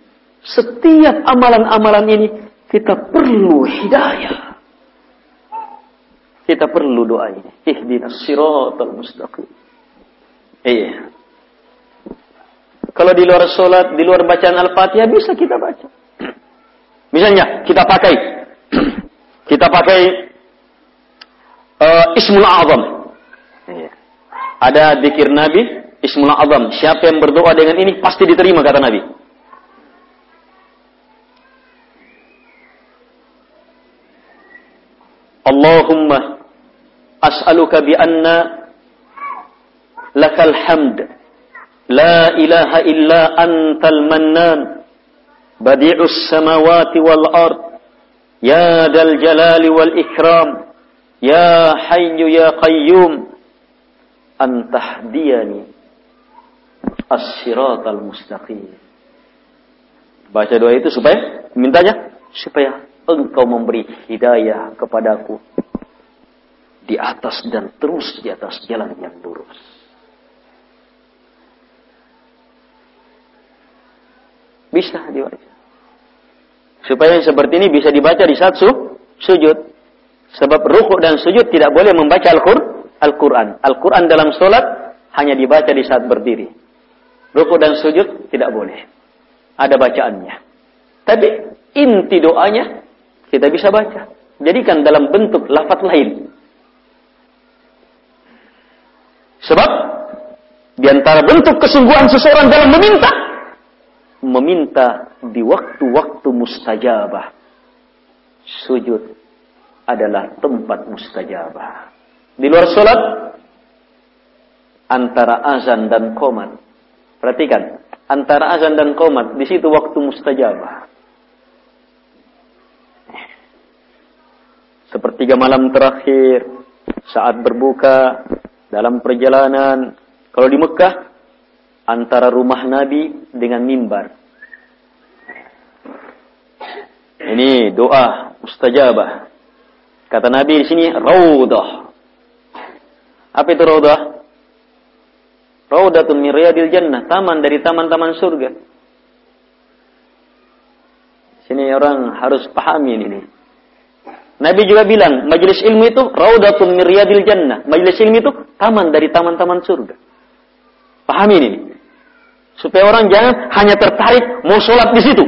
Setiap amalan-amalan ini kita perlu hidayah. Kita perlu doa ini. Ihdinas siratal mustaqim. Iya. Kalau di luar sholat, di luar bacaan Al-Fatihah bisa kita baca. Misalnya kita pakai kita pakai uh, Ismul Azam. Iya. Ada dikir Nabi Ismul Azam. Siapa yang berdoa dengan ini pasti diterima kata Nabi. Allahumma as'aluka bi anna lakal la ilaha illa antal mannan badi'us samawati wal ya dal jalali wal ikram Ya Hayyu Ya Qayyum antahdiyani as-siratal mustaqim. Baca doa itu supaya mintanya? Supaya engkau memberi hidayah kepadaku di atas dan terus di atas jalan yang lurus. Bisa dibaca. Supaya seperti ini bisa dibaca di saat sujud. Sebab ruku dan sujud tidak boleh membaca Al-Quran. Al-Quran dalam solat hanya dibaca di saat berdiri. Ruku dan sujud tidak boleh. Ada bacaannya. Tapi inti doanya kita bisa baca. Jadikan dalam bentuk lafat lain. Sebab di antara bentuk kesungguhan seseorang dalam meminta, meminta di waktu-waktu mustajabah. Sujud adalah tempat mustajabah. Di luar sholat, antara azan dan komat. Perhatikan, antara azan dan komat, di situ waktu mustajabah. Sepertiga malam terakhir, saat berbuka, dalam perjalanan. Kalau di Mekah, antara rumah Nabi dengan mimbar. Ini doa mustajabah. Kata Nabi di sini raudah. Apa itu raudah? Raudatun min riyadil jannah, taman dari taman-taman surga. Sini orang harus pahami ini. Nabi juga bilang, majelis ilmu itu raudatun min riyadil jannah. Majelis ilmu itu taman dari taman-taman surga. Pahami ini. Supaya orang jangan hanya tertarik mau sholat di situ.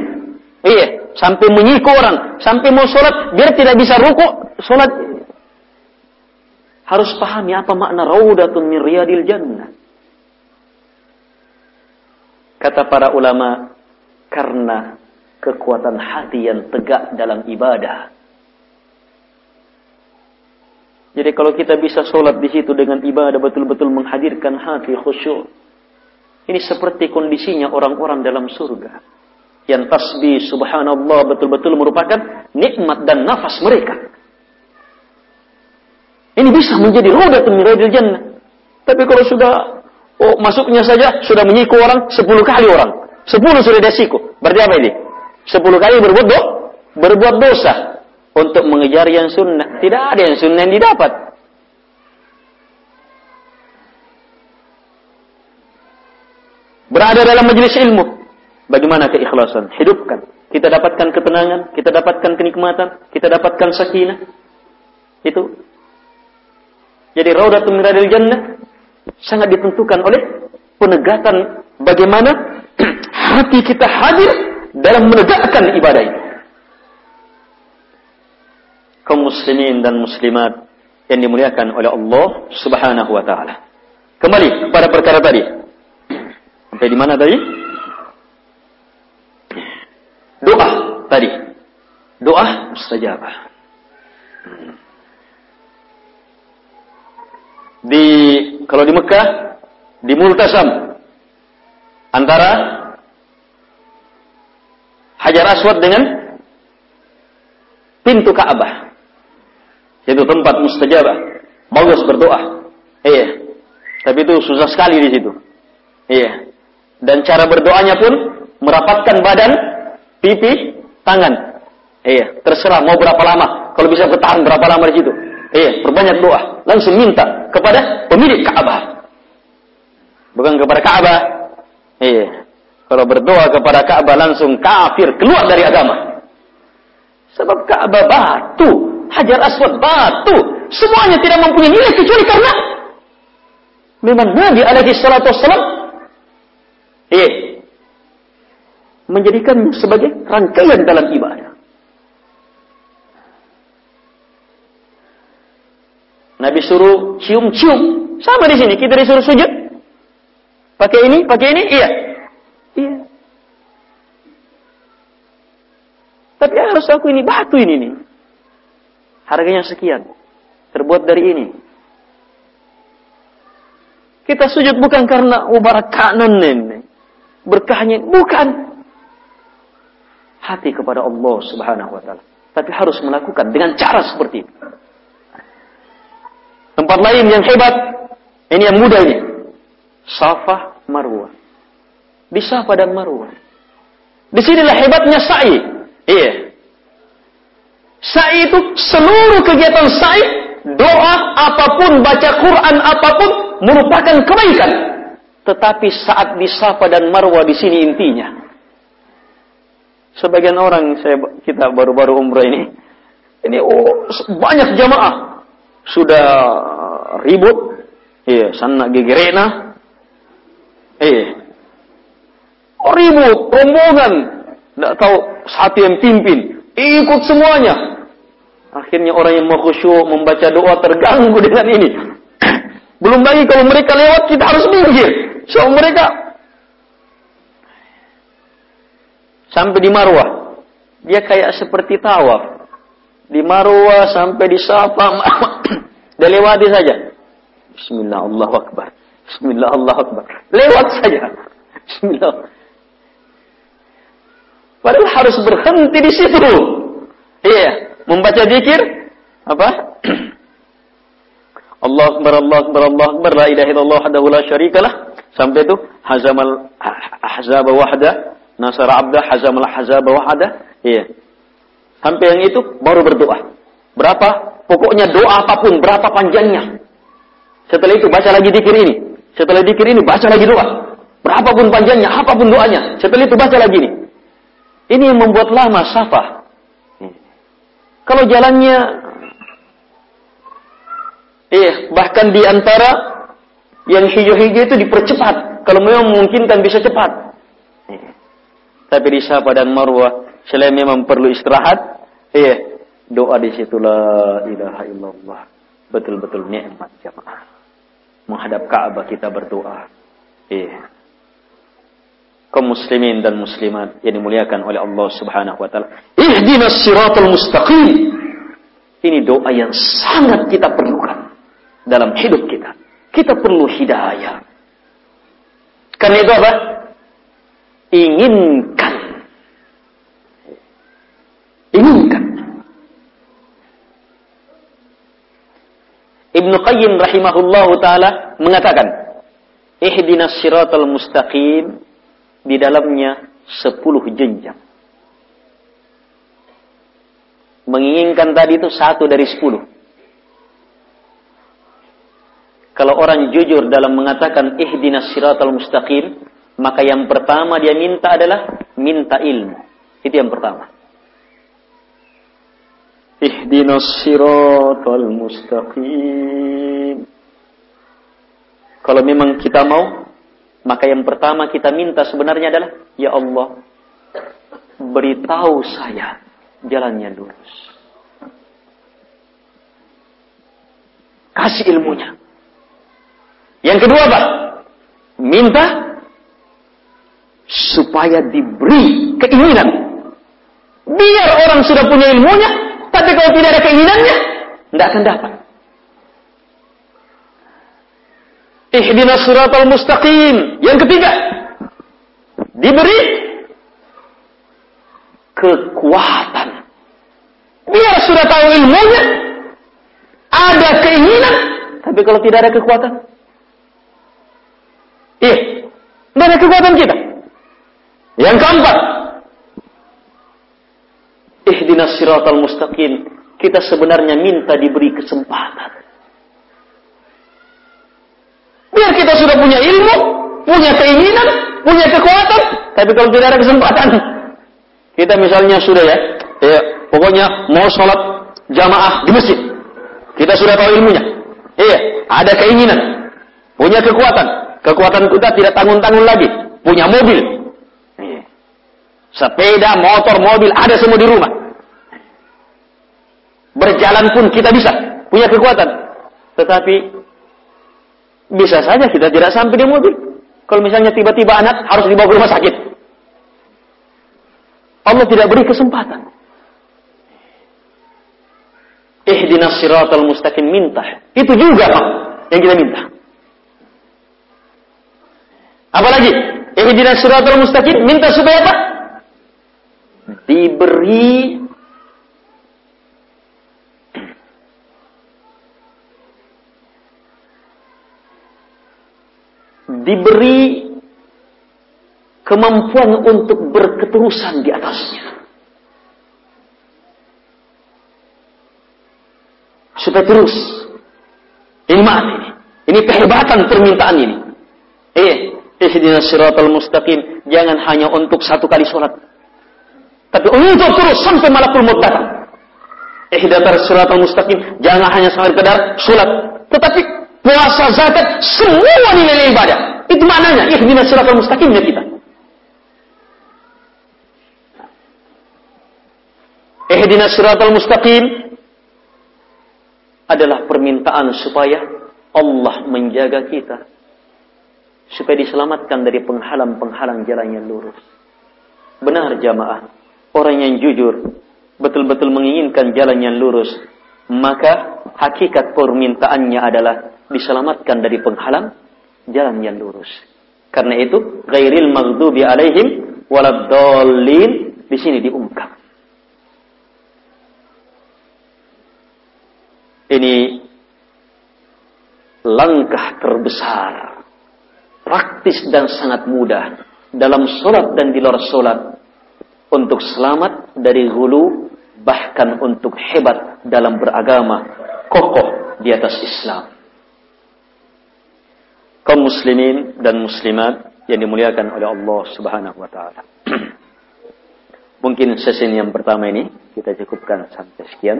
Iya, sampai menyiku orang, sampai mau sholat, biar tidak bisa rukuk, sholat. Harus pahami apa makna raudatun min riyadil jannah. Kata para ulama, karena kekuatan hati yang tegak dalam ibadah. Jadi kalau kita bisa sholat di situ dengan ibadah betul-betul menghadirkan hati khusyuk. Ini seperti kondisinya orang-orang dalam surga yang tasbih subhanallah betul-betul merupakan nikmat dan nafas mereka. Ini bisa menjadi roda min jannah. Tapi kalau sudah oh, masuknya saja sudah menyiku orang sepuluh kali orang. Sepuluh sudah dia siku. Berarti apa ini? Sepuluh kali berbuat do, berbuat dosa. Untuk mengejar yang sunnah. Tidak ada yang sunnah yang didapat. Berada dalam majelis ilmu. Bagaimana keikhlasan? Hidupkan. Kita dapatkan ketenangan, kita dapatkan kenikmatan, kita dapatkan sakinah. Itu. Jadi raudatun miradil jannah sangat ditentukan oleh penegakan bagaimana (clears throat) hati kita hadir dalam menegakkan ibadah itu. Kaum muslimin dan muslimat yang dimuliakan oleh Allah Subhanahu wa taala. Kembali kepada perkara tadi. Sampai di mana tadi? Doa tadi. Doa mustajabah. Di kalau di Mekah di Multasam antara Hajar Aswad dengan pintu Ka'bah. Itu tempat mustajabah. Bagus berdoa. Iya. Tapi itu susah sekali di situ. Iya. Dan cara berdoanya pun merapatkan badan, pipi, tangan. Iya, terserah mau berapa lama. Kalau bisa bertahan berapa lama di situ. Iya, perbanyak doa. Langsung minta kepada pemilik Ka'bah. Bukan kepada Ka'bah. Iya. Kalau berdoa kepada Ka'bah langsung kafir, keluar dari agama. Sebab Ka'bah batu, Hajar Aswad batu, semuanya tidak mempunyai nilai kecuali karena memang Nabi alaihi salatu wassalam iya, menjadikan sebagai rangkaian dalam ibadah. Nabi suruh cium-cium. Sama di sini, kita disuruh sujud. Pakai ini, pakai ini, iya. Iya. Tapi harus aku ini batu ini nih. Harganya sekian. Terbuat dari ini. Kita sujud bukan karena ubarakanan ini. Berkahnya. Bukan. Hati kepada Allah subhanahu wa ta'ala. Tapi harus melakukan dengan cara seperti itu. Tempat lain yang hebat. Ini yang mudah ini. Safa Marwah. Di Safa dan Marwah. Di sinilah hebatnya sa'i. Iya. Sa'i itu seluruh kegiatan sa'i, doa apa pun, baca Quran apa pun, merupakan kebaikan. Tetapi saat di Safa dan Marwah di sini intinya. Sebagian orang saya kita baru-baru umrah ini, ini oh, banyak jamaah. Sudah ribut, iya, sana gegerena, iya, oh, ribut, rombongan, tidak tahu satu yang pimpin, ikut semuanya. Akhirnya orang yang mau khusyuk membaca doa terganggu dengan ini. (clears throat) Belum lagi kalau mereka lewat kita harus minggir. So mereka sampai di Marwah. Dia kayak seperti tawaf. Di Marwah sampai di Safa. (clears throat) Dia lewati saja. Bismillah Allahu Akbar. Bismillah Allahu Akbar. Lewat saja. Bismillah. Padahal harus berhenti di situ. Iya, membaca zikir apa? (clears throat) Allah Akbar, Allah Akbar, Allah Akbar, la ilaha illallah wahdahu la syarikalah. Sampai itu hazamal ahzab wahda, nasara abda hazamal ahzab wahda. Iya. Sampai yang itu baru berdoa. Berapa? Pokoknya doa apa pun, berapa panjangnya. Setelah itu baca lagi dikir ini. Setelah dikir ini baca lagi doa. Berapapun panjangnya, apa pun doanya. Setelah itu baca lagi ini. Ini yang membuat lama safa. Kalau jalannya eh bahkan di antara yang hijau-hijau itu dipercepat. Kalau memang memungkinkan bisa cepat. Tapi di Safa dan Marwah selain memang perlu istirahat, eh doa di situ la ilaha illallah. Betul-betul nikmat jamaah. Menghadap Ka'bah kita berdoa. Eh kaum muslimin dan muslimat yang dimuliakan oleh Allah Subhanahu wa taala. Ihdinas siratal mustaqim. Ini doa yang sangat kita perlukan dalam hidup kita. Kita perlu hidayah. Karena itu apa? Inginkan. Inginkan. Ibnu Qayyim rahimahullahu taala mengatakan, "Ihdinas siratal mustaqim di dalamnya sepuluh jenjang. menginginkan tadi itu satu dari sepuluh. Kalau orang jujur dalam mengatakan ihdinas siratal mustaqim, maka yang pertama dia minta adalah minta ilmu. Itu yang pertama. Ihdinas siratal mustaqim. Kalau memang kita mau, maka yang pertama kita minta sebenarnya adalah, Ya Allah, beritahu saya jalannya lurus. Kasih ilmunya. Yang kedua apa? Minta supaya diberi keinginan. Biar orang sudah punya ilmunya, tapi kalau tidak ada keinginannya, tidak akan dapat. Ihdinas suratul mustaqim. Yang ketiga, diberi kekuatan. Biar sudah tahu ilmunya, ada keinginan, tapi kalau tidak ada kekuatan, Iya. Dari kekuatan kita. Yang keempat. Ihdinas siratal mustaqim. Kita sebenarnya minta diberi kesempatan. Biar kita sudah punya ilmu, punya keinginan, punya kekuatan, tapi kalau tidak ada kesempatan, kita misalnya sudah ya, ya pokoknya mau sholat jamaah di masjid, kita sudah tahu ilmunya, iya, ada keinginan, punya kekuatan, Kekuatan kita tidak tanggung-tanggung lagi. Punya mobil. Sepeda, motor, mobil, ada semua di rumah. Berjalan pun kita bisa. Punya kekuatan. Tetapi, bisa saja kita tidak sampai di mobil. Kalau misalnya tiba-tiba anak harus dibawa ke rumah sakit. Allah tidak beri kesempatan. Ihdinas siratal mustaqim minta. Itu juga Pak yang kita minta. Apalagi? Ihdinas siratal mustaqim minta supaya apa? Diberi diberi kemampuan untuk berketerusan di atasnya. Supaya terus. Ini mati. Ini kehebatan permintaan ini. Eh, Ihdinas siratal mustaqim. Jangan hanya untuk satu kali sholat. Tapi untuk terus sampai malakul maut datang. Ihdinas siratal mustaqim. Jangan hanya sekedar sholat. Tetapi puasa zakat semua nilai ibadah. Itu maknanya ihdinas siratal mustaqimnya kita. Ihdinas siratal mustaqim adalah permintaan supaya Allah menjaga kita supaya diselamatkan dari penghalang-penghalang jalan yang lurus. Benar jamaah, orang yang jujur betul-betul menginginkan jalan yang lurus, maka hakikat permintaannya adalah diselamatkan dari penghalang jalan yang lurus. Karena itu, ghairil maghdubi alaihim waladdallin di sini diungkap. Ini langkah terbesar praktis dan sangat mudah dalam solat dan di luar solat untuk selamat dari hulu bahkan untuk hebat dalam beragama kokoh di atas Islam. Kaum muslimin dan muslimat yang dimuliakan oleh Allah Subhanahu wa taala. (clears throat) Mungkin sesi yang pertama ini kita cukupkan sampai sekian.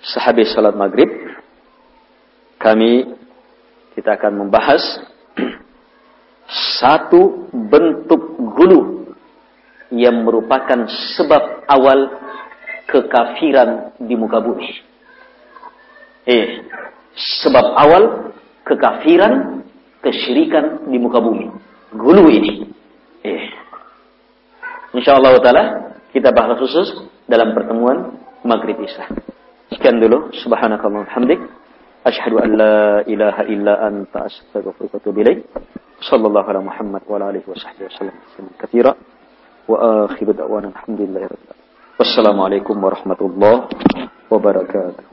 Sehabis salat maghrib, kami kita akan membahas (clears throat) satu bentuk gulu yang merupakan sebab awal kekafiran di muka bumi. Eh, sebab awal kekafiran, kesyirikan di muka bumi. Gulu ini. Eh. InsyaAllah ta'ala kita bahas khusus dalam pertemuan Maghrib Isya. Sekian dulu. Subhanakallah hamdik. Ashadu allah ilaha illa anta astagfirullah wa bilaik. Sallallahu ala Muhammad wa ala wa sahbihi wa sallam. Kathira. Wa akhiru da'wana alhamdulillahi warahmatullahi wabarakatuh.